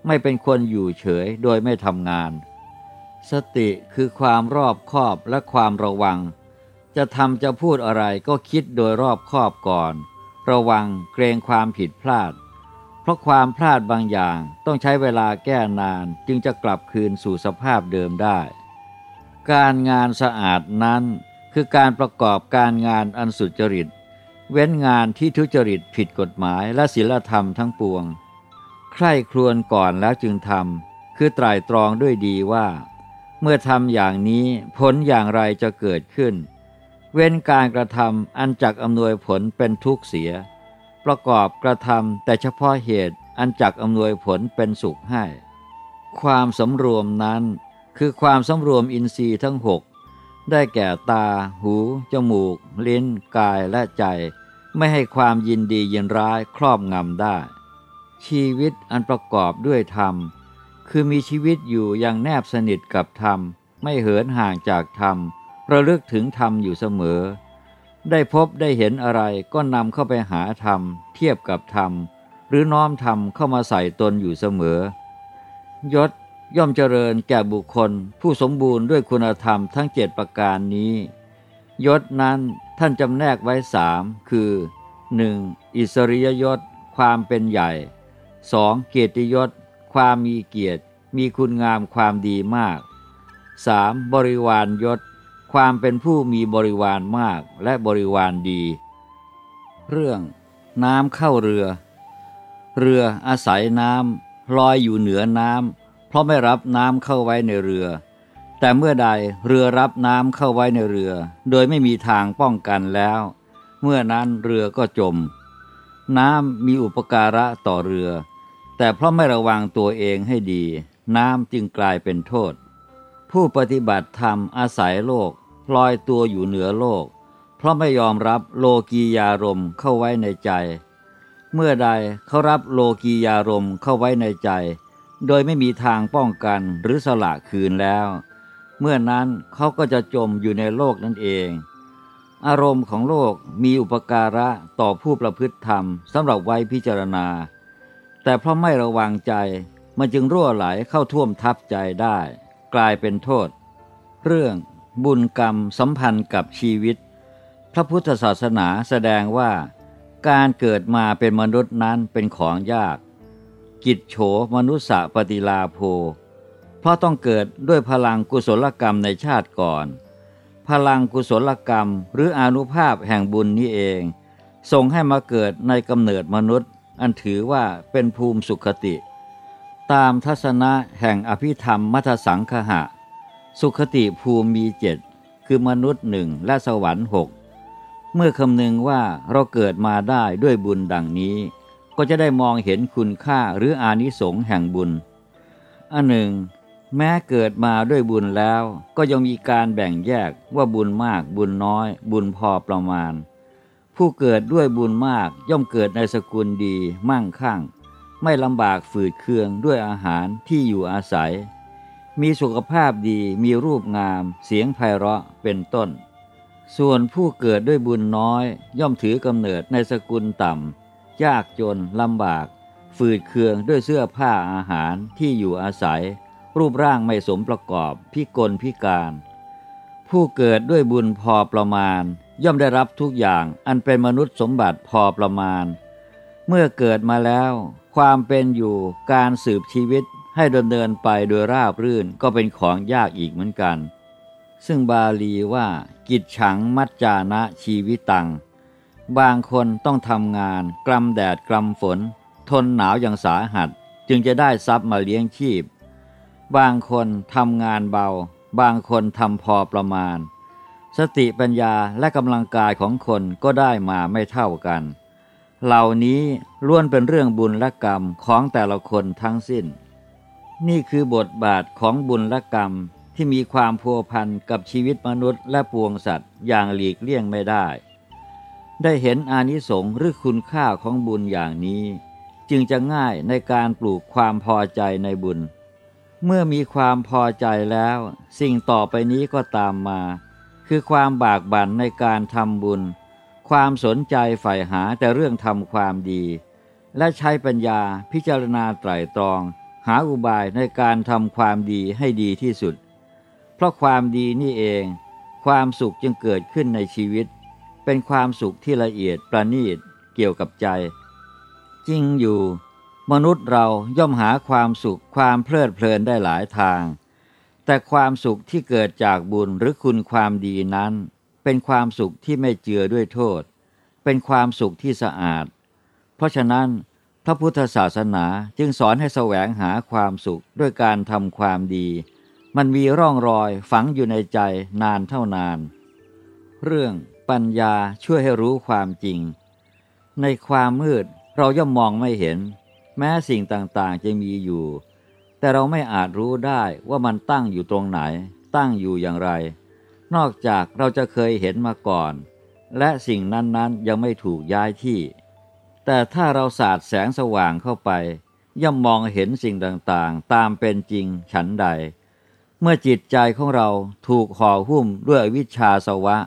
ไม่เป็นคนอยู่เฉยโดยไม่ทำงาน สติคือความรอบคอบและความระวัง จะทำจะพูดอะไรก็คิดโดยรอบคอบก่อน ระวังเกรงความผิดพลาด เพราะความพลาดบางอย่างต้องใช้เวลาแก้นานจึงจะกลับคืนสู่สภาพเดิมได้ การงานสะอาดนั้น คือการประกอบการงานอันสุจริต เว้นงานที่ทุจริตผิดกฎหมายและศีลธรรมทั้งปวง ใคร่ครวญก่อนแล้วจึงทำคือไตรตรองด้วยดีว่า เมื่อทำอย่างนี้ผลอย่างไรจะเกิดขึ้น เว้นการกระทำอันจักอำนวยผลเป็นทุกข์เสีย ประกอบกระทำแต่เฉพาะเหตุอันจักอำนวยผลเป็นสุขให้ ความสำรวมนั้นคือความสำรวมอินทรีย์ทั้งหกได้แก่ตา หู จมูก ลิ้น กายและใจ ไม่ให้ความยินดียินร้ายครอบงำได้ ชีวิตอันประกอบด้วยธรรม คือมีชีวิตอยู่อย่างแนบสนิทกับธรรม ไม่เหินห่างจากธรรม ระลึกถึงธรรมอยู่เสมอ ได้พบได้เห็นอะไรก็นำเข้าไปหาธรรม เทียบกับธรรม หรือน้อมธรรมเข้ามาใส่ตนอยู่เสมอยศย่อมเจริญแก่บุคคล ผู้สมบูรณ์ด้วยคุณธรรมทั้งเจ็ดประการนี้ ยศนั้นท่านจำแนกไว้สามคือ 1. อิสริยยศ ความเป็นใหญ่ 2. เกียรติยศ ความมีเกียรติ มีคุณงามความดีมาก 3. บริวารยศ ความเป็นผู้มีบริวารมากและบริวารดี เรื่องน้ำเข้าเรือ เรืออาศัยน้ำลอยอยู่เหนือน้ำเพราะไม่รับน้ำเข้าไว้ในเรือ แต่เมื่อใดเรือรับน้ำเข้าไว้ในเรือ โดยไม่มีทางป้องกันแล้ว เมื่อนั้นเรือก็จม น้ำมีอุปการะต่อเรือ แต่เพราะไม่ระวังตัวเองให้ดี น้ำจึงกลายเป็นโทษ ผู้ปฏิบัติธรรมอาศัยโลกลอยตัวอยู่เหนือโลก เพราะไม่ยอมรับโลกียารมเข้าไว้ในใจ เมื่อใดเขารับโลกียารมเข้าไว้ในใจ โดยไม่มีทางป้องกันหรือสละคืนแล้ว เมื่อนั้นเขาก็จะจมอยู่ในโลกนั่นเอง อารมณ์ของโลกมีอุปการะต่อผู้ประพฤติธรรมสำหรับไว้พิจารณา แต่เพราะไม่ระวังใจมันจึงรั่วไหลเข้าท่วมทับใจได้ กลายเป็นโทษ เรื่องบุญกรรมสัมพันธ์กับชีวิต พระพุทธศาสนาแสดงว่า การเกิดมาเป็นมนุษย์นั้นเป็นของยาก กิจโฉมนุษสปฏิลาโภ เพราะต้องเกิดด้วยพลังกุศลกรรมในชาติก่อน พลังกุศลกรรมหรืออนุภาพแห่งบุญนี้เองส่งให้มาเกิดในกำเนิดมนุษย์ อันถือว่าเป็นภูมิสุขติ ตามทัศนะแห่งอภิธรรมมัทสังคหะ สุขติภูมิมีเจ็ดคือมนุษย์หนึ่งและสวรรค์หกเมื่อคำนึงว่าเราเกิดมาได้ด้วยบุญดังนี้ ก็จะได้มองเห็นคุณค่าหรืออานิสงส์แห่งบุญ อันหนึ่ง แม้เกิดมาด้วยบุญแล้ว ก็ยังมีการแบ่งแยกว่าบุญมากบุญน้อย บุญพอประมาณ ผู้เกิดด้วยบุญมากย่อมเกิดในสกุลดีมั่งคั่ง ไม่ลำบากฝืดเคืองด้วยอาหารที่อยู่อาศัย มีสุขภาพดีมีรูปงาม เสียงไพเราะเป็นต้น ส่วนผู้เกิดด้วยบุญน้อย ย่อมถือกำเนิดในสกุลต่ำยากจนลำบาก ฝืดเคืองด้วยเสื้อผ้าอาหารที่อยู่อาศัย รูปร่างไม่สมประกอบพิกลพิการ ผู้เกิดด้วยบุญพอประมาณ ย่อมได้รับทุกอย่างอันเป็นมนุษย์สมบัติพอประมาณเมื่อเกิดมาแล้ว ความเป็นอยู่การสืบชีวิตให้ดำเนินไปโดยราบรื่นก็เป็นของยากอีกเหมือนกัน ซึ่งบาลีว่า กิจฉังมัจจานะชีวิตตัง บางคนต้องทำงาน กลำแดดกลำฝน ทนหนาวอย่างสาหัส จึงจะได้ทรัพย์มาเลี้ยงชีพ บางคนทำงานเบา บางคนทำพอประมาณ สติปัญญาและกำลังกายของคนก็ได้มาไม่เท่ากัน เหล่านี้ล้วนเป็นเรื่องบุญและกรรมของแต่ละคนทั้งสิ้น นี่คือบทบาทของบุญและกรรมที่มีความพัวพันกับชีวิตมนุษย์และปวงสัตว์อย่างหลีกเลี่ยงไม่ได้ ได้เห็นอานิสงส์หรือคุณค่าของบุญอย่างนี้ จึงจะง่ายในการปลูกความพอใจในบุญ เมื่อมีความพอใจแล้ว สิ่งต่อไปนี้ก็ตามมา คือความบากบั่นในการทำบุญ ความสนใจใฝ่หาแต่เรื่องทำความดี และใช้ปัญญาพิจารณาไตร่ตรอง หาอุบายในการทำความดีให้ดีที่สุด เพราะความดีนี่เอง ความสุขจึงเกิดขึ้นในชีวิต เป็นความสุขที่ละเอียดประณีตเกี่ยวกับใจ จริงอยู่ มนุษย์เราย่อมหาความสุขความเพลิดเพลินได้หลายทาง แต่ความสุขที่เกิดจากบุญหรือคุณความดีนั้น เป็นความสุขที่ไม่เจือด้วยโทษ เป็นความสุขที่สะอาด เพราะฉะนั้นพระพุทธศาสนาจึงสอนให้แสวงหาความสุขด้วยการทำความดี มันมีร่องรอยฝังอยู่ในใจนานเท่านาน เรื่องปัญญาช่วยให้รู้ความจริง ในความมืดเราย่อมมองไม่เห็น แม้สิ่งต่างๆจะมีอยู่ แต่เราไม่อาจรู้ได้ว่ามันตั้งอยู่ตรงไหน ตั้งอยู่อย่างไร นอกจากเราจะเคยเห็นมาก่อน และสิ่งนั้นๆยังไม่ถูกย้ายที่ แต่ถ้าเราสาดแสงสว่างเข้าไป ย่อมมองเห็นสิ่งต่างๆ ตามเป็นจริงฉันใด เมื่อจิตใจของเราถูกห่อหุ้มด้วยวิชชาสวะ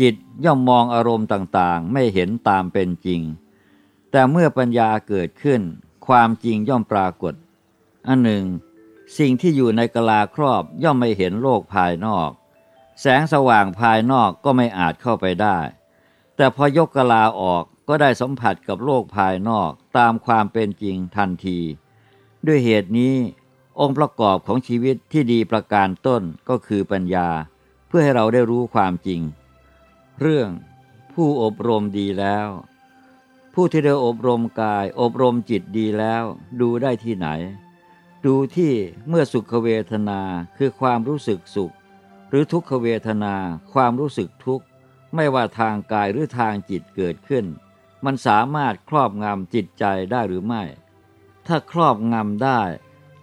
จิตย่อมมองอารมณ์ต่างๆ ไม่เห็นตามเป็นจริง แต่เมื่อปัญญาเกิดขึ้น ความจริงย่อมปรากฏอันหนึ่ง สิ่งที่อยู่ในกลาครอบย่อมไม่เห็นโลกภายนอก แสงสว่างภายนอกก็ไม่อาจเข้าไปได้ แต่พอยกกลาออกก็ได้สัมผัสกับโลกภายนอกตามความเป็นจริงทันที ด้วยเหตุนี้อองค์ประกอบของชีวิตที่ดีประการต้นก็คือปัญญา เพื่อให้เราได้รู้ความจริง เรื่องผู้อบรมดีแล้ว ผู้ที่ได้อบรมกาย อบรมจิตดีแล้ว ดูได้ที่ไหน ดูที่เมื่อสุขเวทนาคือความรู้สึกสุข หรือทุกขเวทนาความรู้สึกทุกข์ ไม่ว่าทางกายหรือทางจิตเกิดขึ้น มันสามารถครอบงำจิตใจได้หรือไม่ ถ้าครอบงำได้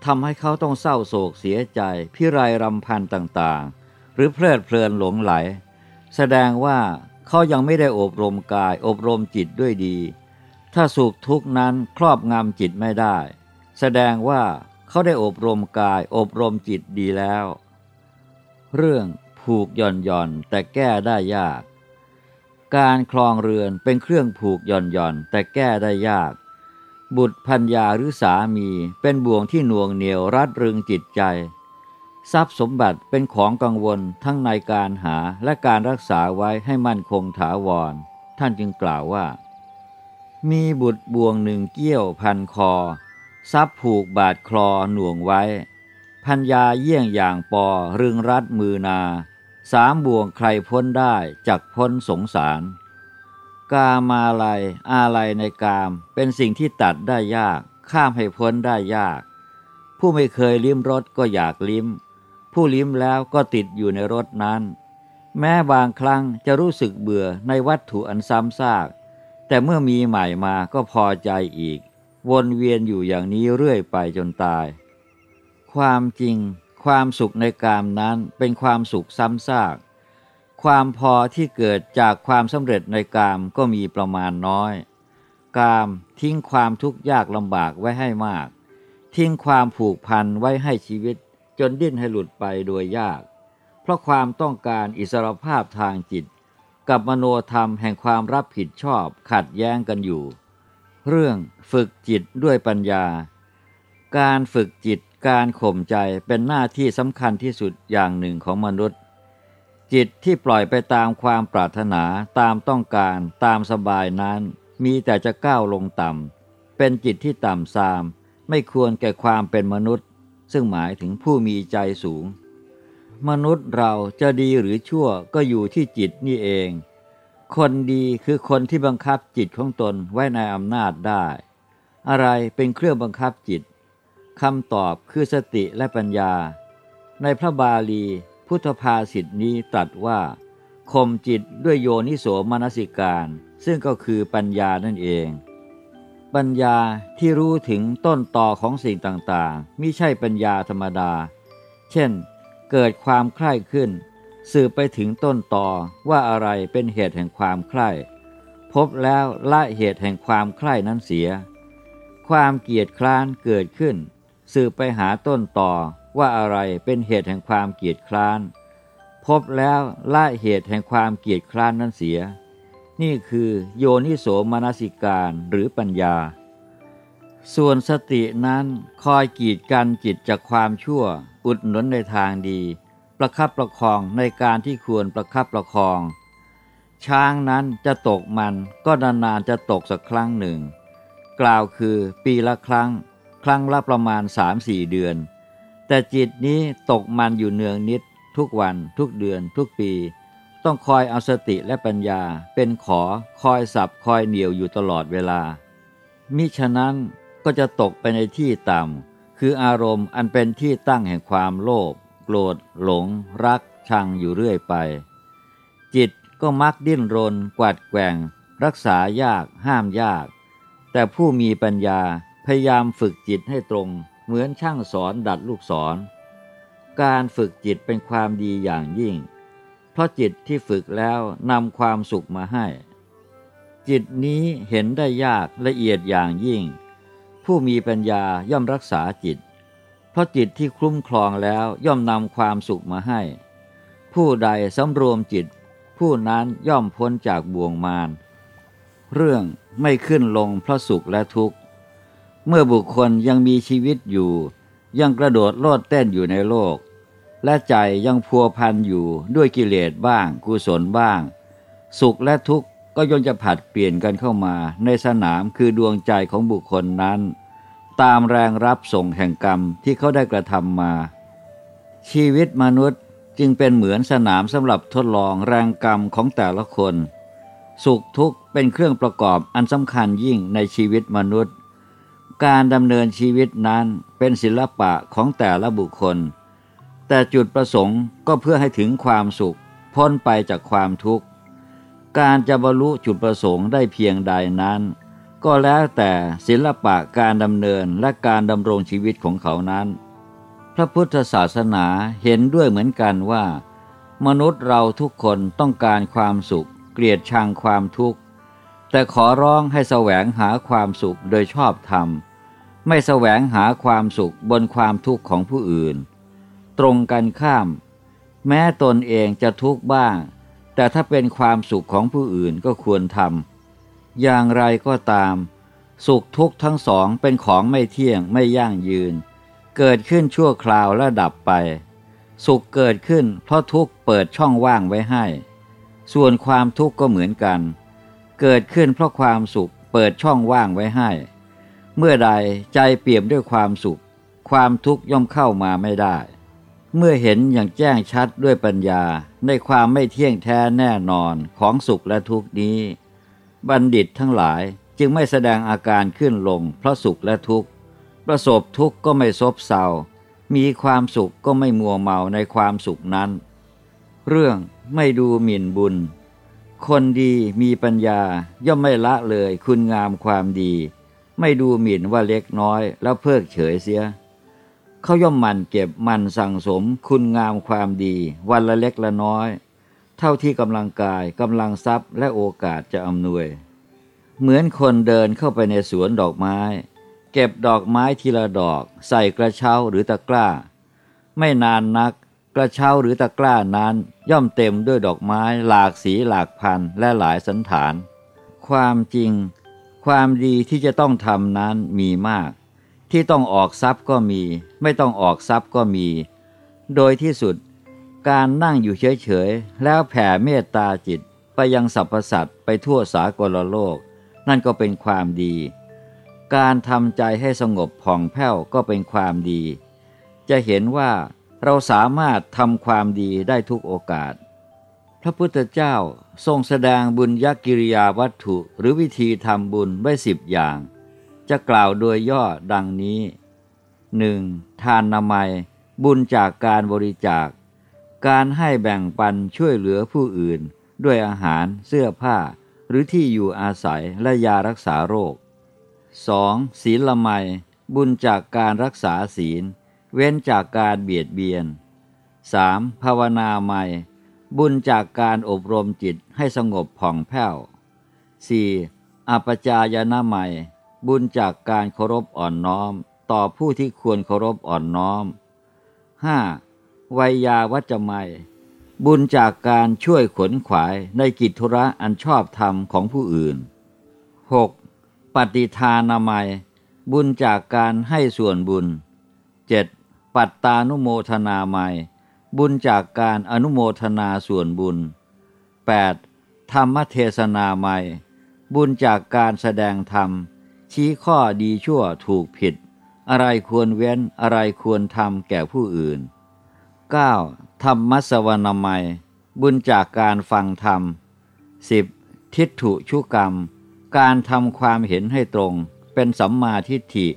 ทำให้เขาต้องเศร้าโศกเสียใจ พิไรรำพันต่างๆ หรือเพลิดเพลินหลงไหล แสดงว่าเขายังไม่ได้อบรมกายอบรมจิตด้วยดี ถ้าสุขทุกนั้นครอบงำจิตไม่ได้ แสดงว่าเขาได้อบรมกายอบรมจิตดีแล้ว เรื่องผูกหย่อนหย่อนแต่แก้ได้ยาก การคลองเรือนเป็นเครื่องผูกหย่อนหย่อนแต่แก้ได้ยาก บุตรพัญญาหรือสามีเป็นบ่วงที่หน่วงเหนียวรัดรึงจิตใจ ทรัพย์สมบัติเป็นของกังวลทั้งในการหาและการรักษาไว้ให้มั่นคงถาวร ท่านจึงกล่าวว่า มีบุตรบ่วงหนึ่งเกี้ยวพันคอ ทรัพย์ผูกบาดคลอหน่วงไว้ พัญญาเยี่ยงอย่างปอรึงรัดมือนา สามบ่วงใครพ้นได้จักพ้นสงสาร กามาลัยอาลัยในกามเป็นสิ่งที่ตัดได้ยาก ข้ามให้พ้นได้ยาก ผู้ไม่เคยลิ้มรสก็อยากลิ้ม ผู้ลิ้มแล้วก็ติดอยู่ในรสนั้น แม้บางครั้งจะรู้สึกเบื่อในวัตถุอันซ้ำซาก แต่เมื่อมีใหม่มาก็พอใจอีก วนเวียนอยู่อย่างนี้เรื่อยไปจนตาย ความจริง ความสุขในกามนั้นเป็นความสุขซ้ำซาก ความพอที่เกิดจากความสำเร็จในกามก็มีประมาณน้อย กามทิ้งความทุกข์ยากลำบากไว้ให้มาก ทิ้งความผูกพันไว้ให้ชีวิต จนดิ้นให้หลุดไปโดยยาก เพราะความต้องการอิสรภาพทางจิต กับมโนธรรมแห่งความรับผิดชอบขัดแย้งกันอยู่ เรื่องฝึกจิตด้วยปัญญาการฝึกจิต การข่มใจเป็นหน้าที่สำคัญที่สุดอย่างหนึ่งของมนุษย์ จิตที่ปล่อยไปตามความปรารถนาตามต้องการตามสบายนั้น มีแต่จะก้าวลงต่ำเป็นจิตที่ต่ำซาม ไม่ควรแก่ความเป็นมนุษย์ ซึ่งหมายถึงผู้มีใจสูง มนุษย์เราจะดีหรือชั่วก็อยู่ที่จิตนี่เอง คนดีคือคนที่บังคับจิตของตนไว้ในอำนาจได้ อะไรเป็นเครื่องบังคับจิต คำตอบคือสติและปัญญา ในพระบาลีพุทธภาษิตนี้ตรัสว่าข่มจิตด้วยโยนิโสมนสิการ ซึ่งก็คือปัญญานั่นเอง ปัญญาที่รู้ถึงต้นต่อของสิ่งต่างๆมิใช่ปัญญาธรรมดา เช่น เกิดความใคร่ขึ้น สืบไปถึงต้นต่อว่าอะไรเป็นเหตุแห่งความใคร่ พบแล้วละเหตุแห่งความใคร่นั้นเสีย ความเกียดคร้านเกิดขึ้น สืบไปหาต้นต่อว่าอะไรเป็นเหตุแห่งความเกียดคร้าน พบแล้วละเหตุแห่งความเกียดคร้านนั้นเสีย นี่คือโยนิโสมนสิการหรือปัญญา ส่วนสตินั้นคอยกีดกันจิตจากความชั่ว อุดหนุนในทางดี ประคับประคองในการที่ควรประคับประคอง ช้างนั้นจะตกมันก็นานๆจะตกสักครั้งหนึ่ง กล่าวคือปีละครั้ง ครั้งละประมาณสามสี่เดือน แต่จิตนี้ตกมันอยู่เนืองนิด ทุกวันทุกเดือนทุกปี ต้องคอยเอาสติและปัญญา เป็นขอคอยสับคอยเหนียวอยู่ตลอดเวลา มิฉะนั้นก็จะตกไปในที่ต่ำคืออารมณ์อันเป็นที่ตั้งแห่งความโลภโกรธ หลง รัก ชังอยู่เรื่อยไป จิตก็มักดิ้นรน กวาดแกว่ง รักษายากห้ามยาก แต่ผู้มีปัญญา พยายามฝึกจิตให้ตรง เหมือนช่างสอนดัดลูกศร การฝึกจิตเป็นความดีอย่างยิ่ง เพราะจิตที่ฝึกแล้วนำความสุขมาให้ จิตนี้เห็นได้ยากละเอียดอย่างยิ่ง ผู้มีปัญญาย่อมรักษาจิต เพราะจิตที่คุ้มครองแล้วย่อมนำความสุขมาให้ ผู้ใดสำรวมจิต ผู้นั้นย่อมพ้นจากบ่วงมารเรื่องไม่ขึ้นลงเพราะสุขและทุกข์ เมื่อบุคคลยังมีชีวิตอยู่ ยังกระโดดโลดเต้นอยู่ในโลก และใจยังพัวพันอยู่ด้วยกิเลสบ้าง กุศลบ้าง สุขและทุกข์ก็ย่อมจะผัดเปลี่ยนกันเข้ามา ในสนามคือดวงใจของบุคคลนั้น ตามแรงรับส่งแห่งกรรมที่เขาได้กระทำมา ชีวิตมนุษย์จึงเป็นเหมือนสนามสำหรับทดลองแรงกรรมของแต่ละคน สุขทุกข์เป็นเครื่องประกอบอันสำคัญยิ่งในชีวิตมนุษย์ การดำเนินชีวิตนั้นเป็นศิลปะของแต่ละบุคคล แต่จุดประสงค์ก็เพื่อให้ถึงความสุข พ้นไปจากความทุกข์ การจะบรรลุจุดประสงค์ได้เพียงใดนั้น ก็แล้วแต่ศิลปะการดำเนินและการดำรงชีวิตของเขานั้น พระพุทธศาสนาเห็นด้วยเหมือนกันว่า มนุษย์เราทุกคนต้องการความสุข เกลียดชังความทุกข์ แต่ขอร้องให้แสวงหาความสุขโดยชอบธรรม ไม่แสวงหาความสุขบนความทุกข์ของผู้อื่น ตรงกันข้าม แม้ตนเองจะทุกข์บ้าง แต่ถ้าเป็นความสุขของผู้อื่นก็ควรทำอย่างไรก็ตาม สุขทุกข์ทั้งสองเป็นของไม่เที่ยงไม่ยั่งยืน เกิดขึ้นชั่วคราวแล้วดับไป สุขเกิดขึ้นเพราะทุกข์เปิดช่องว่างไว้ให้ ส่วนความทุกข์ก็เหมือนกัน เกิดขึ้นเพราะความสุขเปิดช่องว่างไว้ให้ เมื่อใดใจเปี่ยมด้วยความสุข ความทุกข์ย่อมเข้ามาไม่ได้ เมื่อเห็นอย่างแจ้งชัดด้วยปัญญาในความไม่เที่ยงแท้แน่นอนของสุขและทุกข์นี้ บัณฑิตทั้งหลายจึงไม่แสดงอาการขึ้นลงเพราะสุขและทุกข์ ประสบทุกข์ก็ไม่ซบเซา มีความสุขก็ไม่มัวเมาในความสุขนั้น เรื่องไม่ดูหมิ่นบุญ คนดีมีปัญญาย่อมไม่ละเลยคุณงามความดี ไม่ดูหมิ่นว่าเล็กน้อยแล้วเพิกเฉยเสีย เขาย่อมมันเก็บมันสั่งสมคุณงามความดี วันละเล็กละน้อย เท่าที่กำลังกายกำลังทรัพย์และโอกาสจะอำนวย เหมือนคนเดินเข้าไปในสวนดอกไม้ เก็บดอกไม้ทีละดอก ใส่กระเช้าหรือตะกร้า ไม่นานนัก กระเช้าหรือตะกร้านั้น ย่อมเต็มด้วยดอกไม้หลากสีหลากพันและหลายสันฐาน ความจริง ความดีที่จะต้องทำนั้นมีมาก ที่ต้องออกทรัพย์ก็มี ไม่ต้องออกทรัพย์ก็มี โดยที่สุด การนั่งอยู่เฉยๆ แล้วแผ่เมตตาจิตไปยังสรรพสัตว์ไปทั่วสากลโลก นั่นก็เป็นความดี การทำใจให้สงบผ่องแผ้วก็เป็นความดี จะเห็นว่า เราสามารถทำความดีได้ทุกโอกาส พระพุทธเจ้าทรงแสดงบุญยกิริยาวัตถุหรือวิธีทำบุญไว้สิบอย่าง จะกล่าวโดยย่อดังนี้ 1. ทานนามัย บุญจากการบริจาค การให้แบ่งปันช่วยเหลือผู้อื่น ด้วยอาหารเสื้อผ้า หรือที่อยู่อาศัยและยารักษาโรค 2. ศีลละไมบุญจากการรักษาศีล เว้นจากการเบียดเบียน 3. ภาวนาไมบุญจากการอบรมจิตให้สงบผ่องแผ้ว 4. อปจายนาไมบุญจากการเคารพอ่อนน้อม ต่อผู้ที่ควรเคารพอ่อนน้อม 5. วัยยาวัจไมบุญจากการช่วยขนขวายในกิจธุระอันชอบธรรมของผู้อื่น 6. ปฏิทานามัย บุญจากการให้ส่วนบุญ 7. ปัตตานุโมทนาไมยบุญจากการอนุโมทนาส่วนบุญ 8. ธรรมเทศนาไมยบุญจากการแสดงธรรม ชี้ข้อดีชั่วถูกผิด อะไรควรเว้นอะไรควรทำแก่ผู้อื่น 9. ธรรมสวนามัย บุญจากการฟังธรรม 10. ทิฏฐุชุกรรม การทำความเห็นให้ตรง เป็นสัมมาทิฏฐิ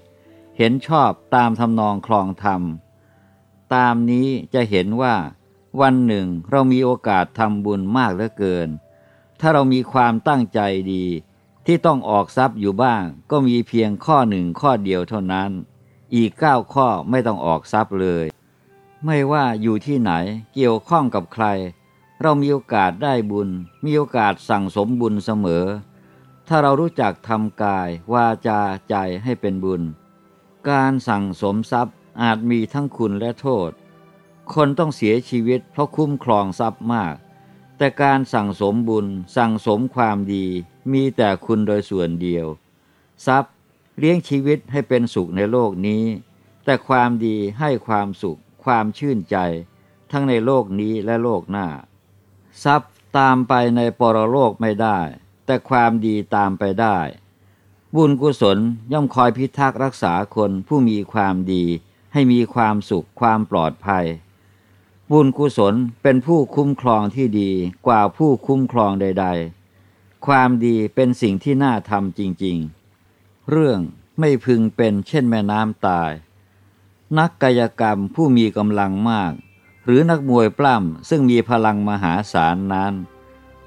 เห็นชอบตามทำนองคลองธรรม ตามนี้จะเห็นว่า วันหนึ่งเรามีโอกาสทำบุญมากเหลือเกิน ถ้าเรามีความตั้งใจดี ที่ต้องออกทรัพย์อยู่บ้าง ก็มีเพียงข้อหนึ่งข้อเดียวเท่านั้น อีกเก้าข้อไม่ต้องออกทรัพย์เลย ไม่ว่าอยู่ที่ไหนเกี่ยวข้องกับใคร เรามีโอกาสได้บุญ มีโอกาสสั่งสมบุญเสมอ ถ้าเรารู้จักทำกาย วาจาใจให้เป็นบุญ การสั่งสมทรัพย์ อาจมีทั้งคุณและโทษ คนต้องเสียชีวิตเพราะคุ้มครองทรัพย์มาก แต่การสั่งสมบุญสั่งสมความดีมีแต่คุณโดยส่วนเดียว ทรัพย์เลี้ยงชีวิตให้เป็นสุขในโลกนี้ แต่ความดีให้ความสุข ความชื่นใจ ทั้งในโลกนี้และโลกหน้า ทรัพย์ตามไปในปรโลกไม่ได้ แต่ความดีตามไปได้ บุญกุศลย่อมคอยพิทักษ์รักษาคนผู้มีความดี ให้มีความสุขความปลอดภัย บุญกุศลเป็นผู้คุ้มครองที่ดีกว่าผู้คุ้มครองใด ๆ ความดีเป็นสิ่งที่น่าทำจริง ๆ เรื่องไม่พึงเป็นเช่นแม่น้ำตาย นักกายกรรมผู้มีกำลังมาก หรือนักมวยปล้ำซึ่งมีพลังมหาศาลนั้น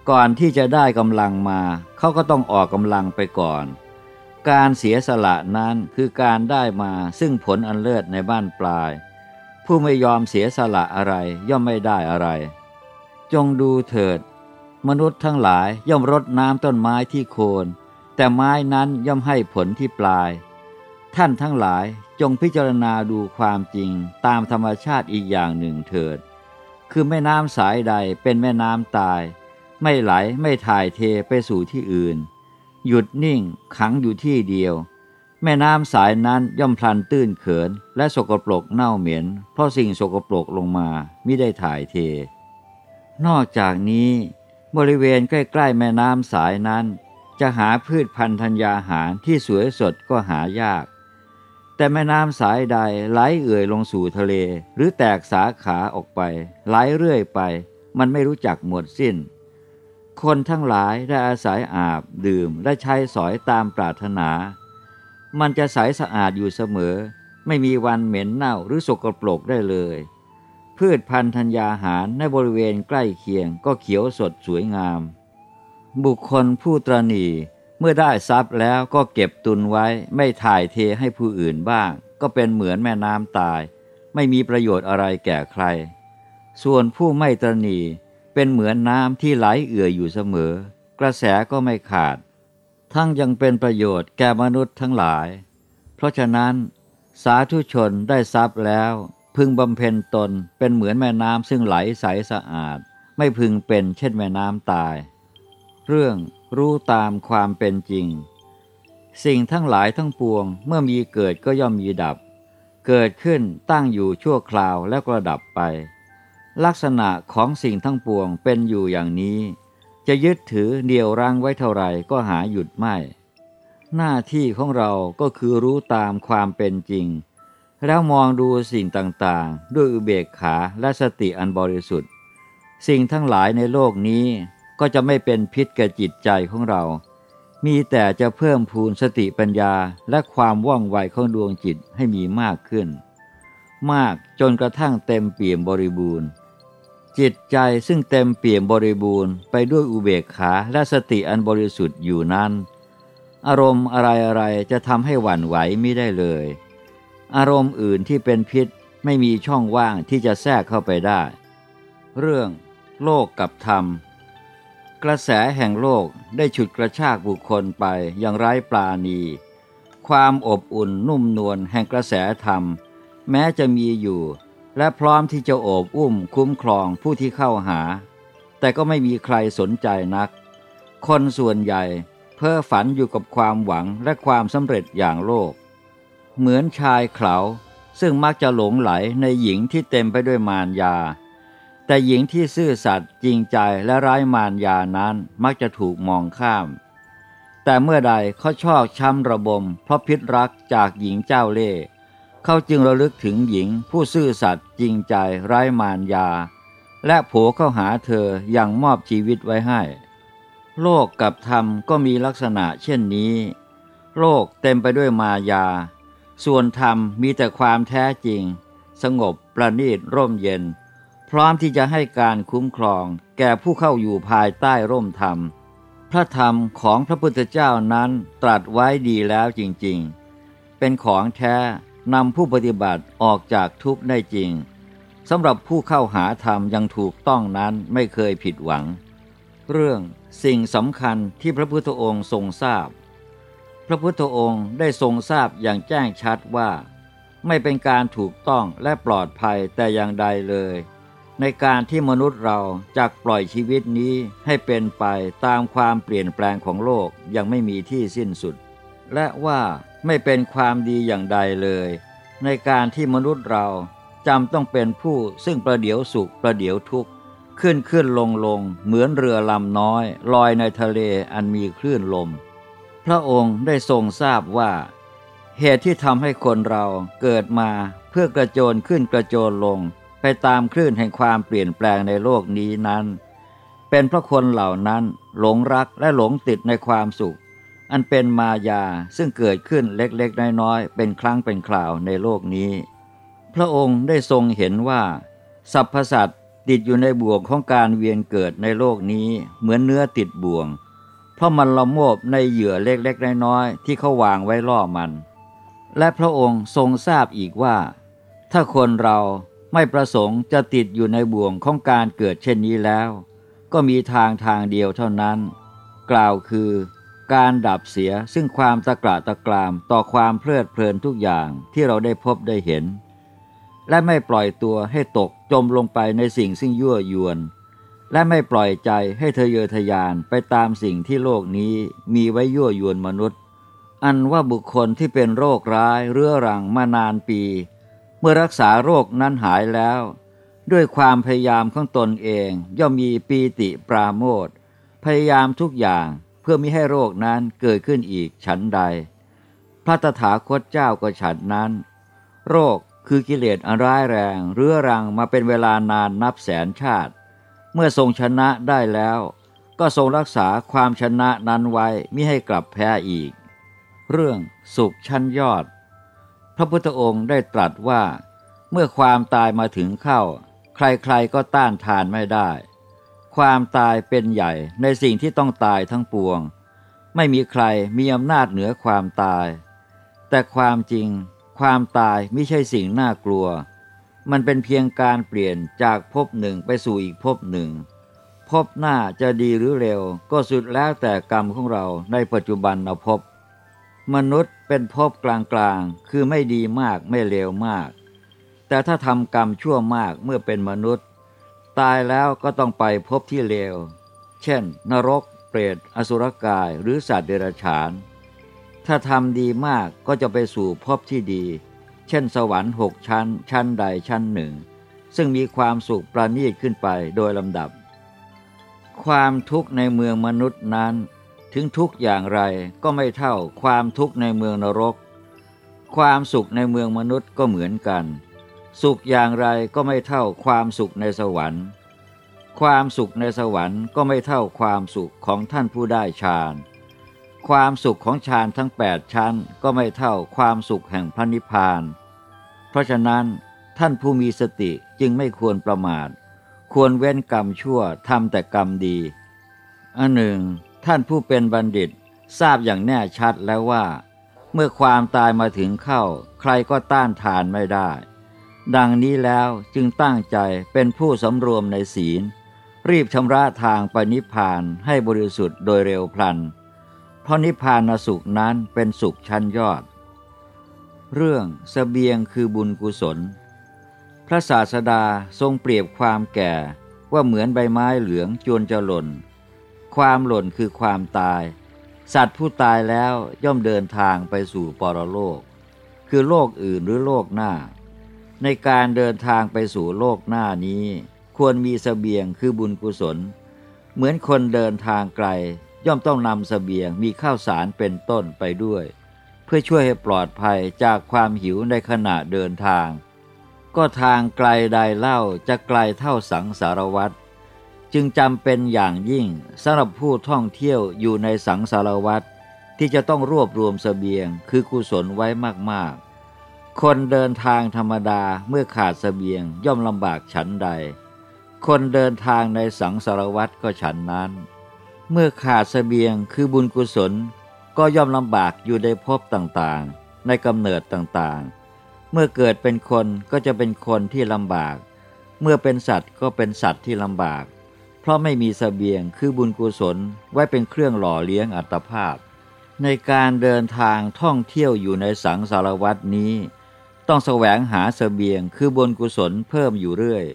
ก่อนที่จะได้กำลังมาเขาก็ต้องออกกำลังไปก่อน การเสียสละนั้นคือการได้มาซึ่งผลอันเลิศในบ้านปลาย ผู้ไม่ยอมเสียสละอะไรย่อมไม่ได้อะไร จงดูเถิด มนุษย์ทั้งหลายย่อมรดน้ำต้นไม้ที่โคน แต่ไม้นั้นย่อมให้ผลที่ปลาย ท่านทั้งหลายจงพิจารณาดูความจริงตามธรรมชาติอีกอย่างหนึ่งเถิด คือแม่น้ำสายใดเป็นแม่น้ำตาย ไม่ไหลไม่ถ่ายเทไปสู่ที่อื่น หยุดนิ่งขังอยู่ที่เดียว แม่น้ำสายนั้นย่อมพลันตื้นเขิน และสกปรกเน่าเหม็น เพราะสิ่งสกปรกลงมาไม่ได้ถ่ายเท นอกจากนี้ บริเวณใกล้ ๆ แม่น้ำสายนั้น จะหาพืชพันธุ์ธัญญาหารที่สวยสดก็หายาก แต่แม่น้ำสายใดไหลเอื่อยลงสู่ทะเล หรือแตกสาขาออกไปไหลเรื่อยไป มันไม่รู้จักหมดสิ้น คนทั้งหลายได้อาศัยอาบดื่มและใช้สอยตามปรารถนา มันจะใสสะอาดอยู่เสมอ ไม่มีวันเหม็นเน่าหรือสกปรกได้เลย พืชพันธัญญาหารในบริเวณใกล้เคียงก็เขียวสดสวยงาม บุคคลผู้ตรณีเมื่อได้ทรัพย์แล้วก็เก็บตุนไว้ไม่ถ่ายเทให้ผู้อื่นบ้าง ก็เป็นเหมือนแม่น้ำตาย ไม่มีประโยชน์อะไรแก่ใคร ส่วนผู้ไม่ตรณี เป็นเหมือนน้ำที่ไหลเอื่อยอยู่เสมอ กระแสก็ไม่ขาด ทั้งยังเป็นประโยชน์แก่มนุษย์ทั้งหลาย เพราะฉะนั้น สาธุชนได้ทรัพย์แล้ว พึงบำเพ็ญตนเป็นเหมือนแม่น้ำซึ่งไหลใสสะอาด ไม่พึงเป็นเช่นแม่น้ำตาย เรื่องรู้ตามความเป็นจริง สิ่งทั้งหลายทั้งปวง เมื่อมีเกิดก็ย่อมมีดับ เกิดขึ้นตั้งอยู่ชั่วคราวแล้วก็ดับไป ลักษณะของสิ่งทั้งปวงเป็นอยู่อย่างนี้ จะยึดถือเดียวรังไว้เท่าไรก็หาหยุดไม่ หน้าที่ของเราก็คือรู้ตามความเป็นจริง แล้วมองดูสิ่งต่างๆ ด้วยอุเบกขาและสติอันบริสุทธิ์ สิ่งทั้งหลายในโลกนี้ก็จะไม่เป็นพิษแก่จิตใจของเรา มีแต่จะเพิ่มพูนสติปัญญาและความว่องไวของดวงจิตให้มีมากขึ้น มากจนกระทั่งเต็มเปี่ยมบริบูรณ์ จิตใจซึ่งเต็มเปี่ยมบริบูรณ์ไปด้วยอุเบกขาและสติอันบริสุทธิ์อยู่นั้น อารมณ์อะไรๆจะทำให้หวั่นไหวไม่ได้เลย อารมณ์อื่นที่เป็นพิษไม่มีช่องว่างที่จะแทรกเข้าไปได้ เรื่อง โลกกับธรรม กระแสแห่งโลกได้ฉุดกระชากบุคคลไปอย่างไร้ปราณี ความอบอุ่นนุ่มนวลแห่งกระแสธรรม แม้จะมีอยู่ และพร้อมที่จะโอบอุ้มคุ้มครองผู้ที่เข้าหา แต่ก็ไม่มีใครสนใจนัก คนส่วนใหญ่เพ้อฝันอยู่กับความหวังและความสำเร็จอย่างโลก เหมือนชายเขาซึ่งมักจะหลงไหลในหญิงที่เต็มไปด้วยมารยา แต่หญิงที่ซื่อสัตย์จริงใจและไร้มารยานั้นมักจะถูกมองข้าม แต่เมื่อใดเขาชอบช้ำระบมเพราะพิษรักจากหญิงเจ้าเล่ห์ เขาจึงระลึกถึงหญิงผู้ซื่อสัตย์จริงใจไร้มารยา และโผเข้าหาเธออย่างมอบชีวิตไว้ให้ โลกกับธรรมก็มีลักษณะเช่นนี้ โลกเต็มไปด้วยมายา ส่วนธรรมมีแต่ความแท้จริง สงบประณีตร่มเย็น พร้อมที่จะให้การคุ้มครอง แก่ผู้เข้าอยู่ภายใต้ร่มธรรม พระธรรมของพระพุทธเจ้านั้นตรัสไว้ดีแล้วจริงๆ เป็นของแท้ นำผู้ปฏิบัติออกจากทุกข์ได้จริงสำหรับผู้เข้าหาธรรมยังถูกต้องนั้นไม่เคยผิดหวัง เรื่องสิ่งสำคัญที่พระพุทธองค์ทรงทราบ พระพุทธองค์ได้ทรงทราบอย่างแจ้งชัดว่า ไม่เป็นการถูกต้องและปลอดภัยแต่อย่างใดเลย ในการที่มนุษย์เราจักปล่อยชีวิตนี้ให้เป็นไปตามความเปลี่ยนแปลงของโลกยังไม่มีที่สิ้นสุด และว่าไม่เป็นความดีอย่างใดเลย ในการที่มนุษย์เราจำต้องเป็นผู้ซึ่งประเดี๋ยวสุขประเดี๋ยวทุกข์ ขึ้นขึ้นลงลงเหมือนเรือลำน้อย ลอยในทะเลอันมีคลื่นลมพพระองค์ได้ทรงทราบว่า เหตุที่ทำให้คนเราเกิดมาเพื่อกระโจนขึ้นกระโจนลง ไปตามคลื่นแห่งความเปลี่ยนแปลงในโลกนี้นั้น เป็นเพราะคนเหล่านั้นหลงรักและหลงติดในความสุข อันเป็นมายาซึ่งเกิดขึ้นเล็กๆ น้อยๆ เป็นครั้งเป็นคราวในโลกนี้ พระองค์ได้ทรงเห็นว่าสรรพสัตว์ติดอยู่ในบ่วงของการเวียนเกิดในโลกนี้เหมือนเนื้อติดบ่วง เพราะมันละโมบในเหยื่อเล็กๆ น้อยๆ ที่เขาวางไว้ล่อมัน และพระองค์ทรงทราบอีกว่า ถ้าคนเราไม่ประสงค์จะติดอยู่ในบ่วงของการเกิดเช่นนี้แล้ว ก็มีทางทางเดียวเท่านั้น กล่าวคือ การดับเสียซึ่งความตะกระตะกรามต่อความเพลิดเพลินทุกอย่างที่เราได้พบได้เห็น และไม่ปล่อยตัวให้ตกจมลงไปในสิ่งซึ่งยั่วยวน และไม่ปล่อยใจให้เธอเยอทยานไปตามสิ่งที่โลกนี้มีไว้ยั่วยวนมนุษย์ อันว่าบุคคลที่เป็นโรคร้ายเรื้อรังมานานปี เมื่อรักษาโรคนั้นหายแล้ว ด้วยความพยายามของตนเองย่อมมีปีติปราโมทพยายามทุกอย่าง พื่อมิให้โรคนั้นเกิดขึ้นอีกฉันใด พระตถาคตเจ้าก็ฉันนั้น โรคคือกิเลสอันร้ายแรง เรื้อรังมาเป็นเวลานานนับแสนชาติ เมื่อทรงชนะได้แล้ว ก็ทรงรักษาความชนะนั้นไว้มิให้กลับแพ้อีก เรื่องสุขชั้นยอด พระพุทธองค์ได้ตรัสว่า เมื่อความตายมาถึงเข้า ใครๆก็ต้านทานไม่ได้ ความตายเป็นใหญ่ในสิ่งที่ต้องตายทั้งปวง ไม่มีใครมีอำนาจเหนือความตาย แต่ความจริง ความตายไม่ใช่สิ่งน่ากลัว มันเป็นเพียงการเปลี่ยนจากภพหนึ่งไปสู่อีกภพหนึ่งภพหน้าจะดีหรือเร็ว ก็สุดแล้วแต่กรรมของเราในปัจจุบันเอาภพมนุษย์เป็นภพกลางๆ คือไม่ดีมากไม่เลวมาก แต่ถ้าทำกรรมชั่วมากเมื่อเป็นมนุษย์ ตายแล้วก็ต้องไปพบที่เลว เช่น นรก เปรต อสุรกาย หรือสัตว์เดรัจฉาน ถ้าทำดีมากก็จะไปสู่ภพที่ดี เช่น สวรรค์หกชั้น ชั้นใดชั้นหนึ่ง ซึ่งมีความสุขประณีตขึ้นไปโดยลำดับ ความทุกข์ในเมืองมนุษย์นั้น ถึงทุกอย่างไรก็ไม่เท่าความทุกข์ในเมืองนรก ความสุขในเมืองมนุษย์ก็เหมือนกัน สุขอย่างไรก็ไม่เท่าความสุขในสวรรค์ ความสุขในสวรรค์ก็ไม่เท่าความสุขของท่านผู้ได้ฌาน ความสุขของฌานทั้งแปดชั้นก็ไม่เท่าความสุขแห่งพระนิพพาน เพราะฉะนั้นท่านผู้มีสติจึงไม่ควรประมาท ควรเว้นกรรมชั่วทำแต่กรรมดี อันหนึ่ง ท่านผู้เป็นบัณฑิตทราบอย่างแน่ชัดแล้วว่า เมื่อความตายมาถึงเข้า ใครก็ต้านทานไม่ได้ ดังนี้แล้วจึงตั้งใจเป็นผู้สำรวมในศีล รีบชำระทางปณิพานให้บริสุทธิ์โดยเร็วพลัน เพราะนิพพานสุขนั้นเป็นสุขชั้นยอด เรื่องสเสบียงคือบุญกุศล พระศาสดาทรงเปรียบความแก่ว่าเหมือนใบไม้เหลืองจวนจะหล่น ความหล่นคือความตาย สัตว์ผู้ตายแล้วย่อมเดินทางไปสู่ปรโลก คือโลกอื่นหรือโลกหน้า ในการเดินทางไปสู่โลกหน้านี้ ควรมีสเสบียงคือบุญกุศล เหมือนคนเดินทางไกล ย่อมต้องนำสเสบียงมีข้าวสารเป็นต้นไปด้วย เพื่อช่วยให้ปลอดภัยจากความหิวในขณะเดินทาง ก็ทางไกลใดเล่าจะไกลเท่าสังสารวัตรจึงจำเป็นอย่างยิ่งสำหรับผู้ท่องเที่ยวอยู่ในสังสารวัตรที่จะต้องรวบรวมสเสบียงคือกุศลไว้มากๆ คนเดินทางธรรมดาเมื่อขาดสเสบียงย่อมลำบากฉันใด คนเดินทางในสังสารวัตรก็ฉันนั้น เมื่อขาดสเสบียงคือบุญกุศลก็ย่อมลำบากอยู่ในภพต่างๆ ในกำเนิดต่างๆ เมื่อเกิดเป็นคนก็จะเป็นคนที่ลำบาก เมื่อเป็นสัตว์ก็เป็นสัตว์ที่ลำบาก เพราะไม่มีสเสบียงคือบุญกุศลไว้เป็นเครื่องหล่อเลี้ยงอัตภาพ ในการเดินทางท่องเที่ยวอยู่ในสังสารวัตนี้ ต้องแสวงหาสเสบียงคือบุญกุศลเพิ่มอยู่เรื่อย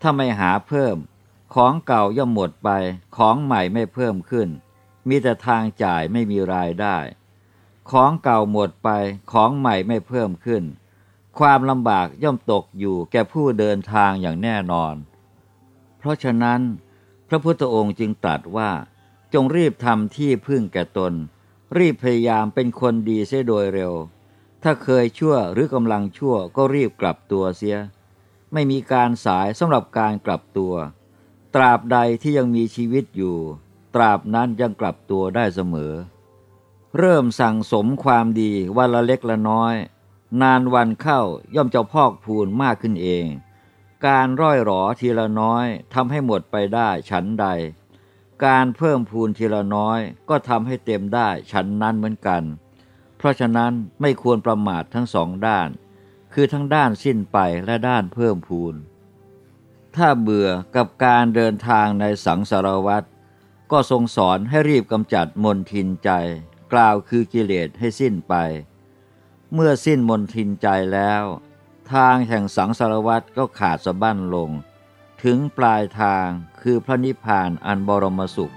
ถ้าไม่หาเพิ่ม ของเก่าย่อมหมดไป ของใหม่ไม่เพิ่มขึ้น มีแต่ทางจ่ายไม่มีรายได้ ของเก่าหมดไป ของใหม่ไม่เพิ่มขึ้น ความลำบากย่อมตกอยู่แก่ผู้เดินทางอย่างแน่นอน เพราะฉะนั้น พระพุทธองค์จึงตรัสว่า จงรีบทำที่พึ่งแก่ตน รีบพยายามเป็นคนดีเสียโดยเร็ว ถ้าเคยชั่วหรือกำลังชั่วก็รีบกลับตัวเสีย ไม่มีการสายสำหรับการกลับตัว ตราบใดที่ยังมีชีวิตอยู่ ตราบนั้นยังกลับตัวได้เสมอ เริ่มสั่งสมความดีวันละเล็กละน้อย นานวันเข้าย่อมจะพอกพูนมากขึ้นเอง การร่อยหรอทีละน้อยทำให้หมดไปได้ฉันใด การเพิ่มพูนทีละน้อยก็ทำให้เต็มได้ฉันนั้นเหมือนกัน เพราะฉะนั้นไม่ควรประมาททั้งสองด้าน คือทั้งด้านสิ้นไปและด้านเพิ่มพูน ถ้าเบื่อกับการเดินทางในสังสารวัตรก็ทรงสอนให้รีบกำจัดมนทินใจ กล่าวคือกิเลสให้สิ้นไป เมื่อสิ้นมนทินใจแล้ว ทางแห่งสังสารวัตรก็ขาดสะบั้นลง ถึงปลายทางคือพระนิพพานอันบรมสุข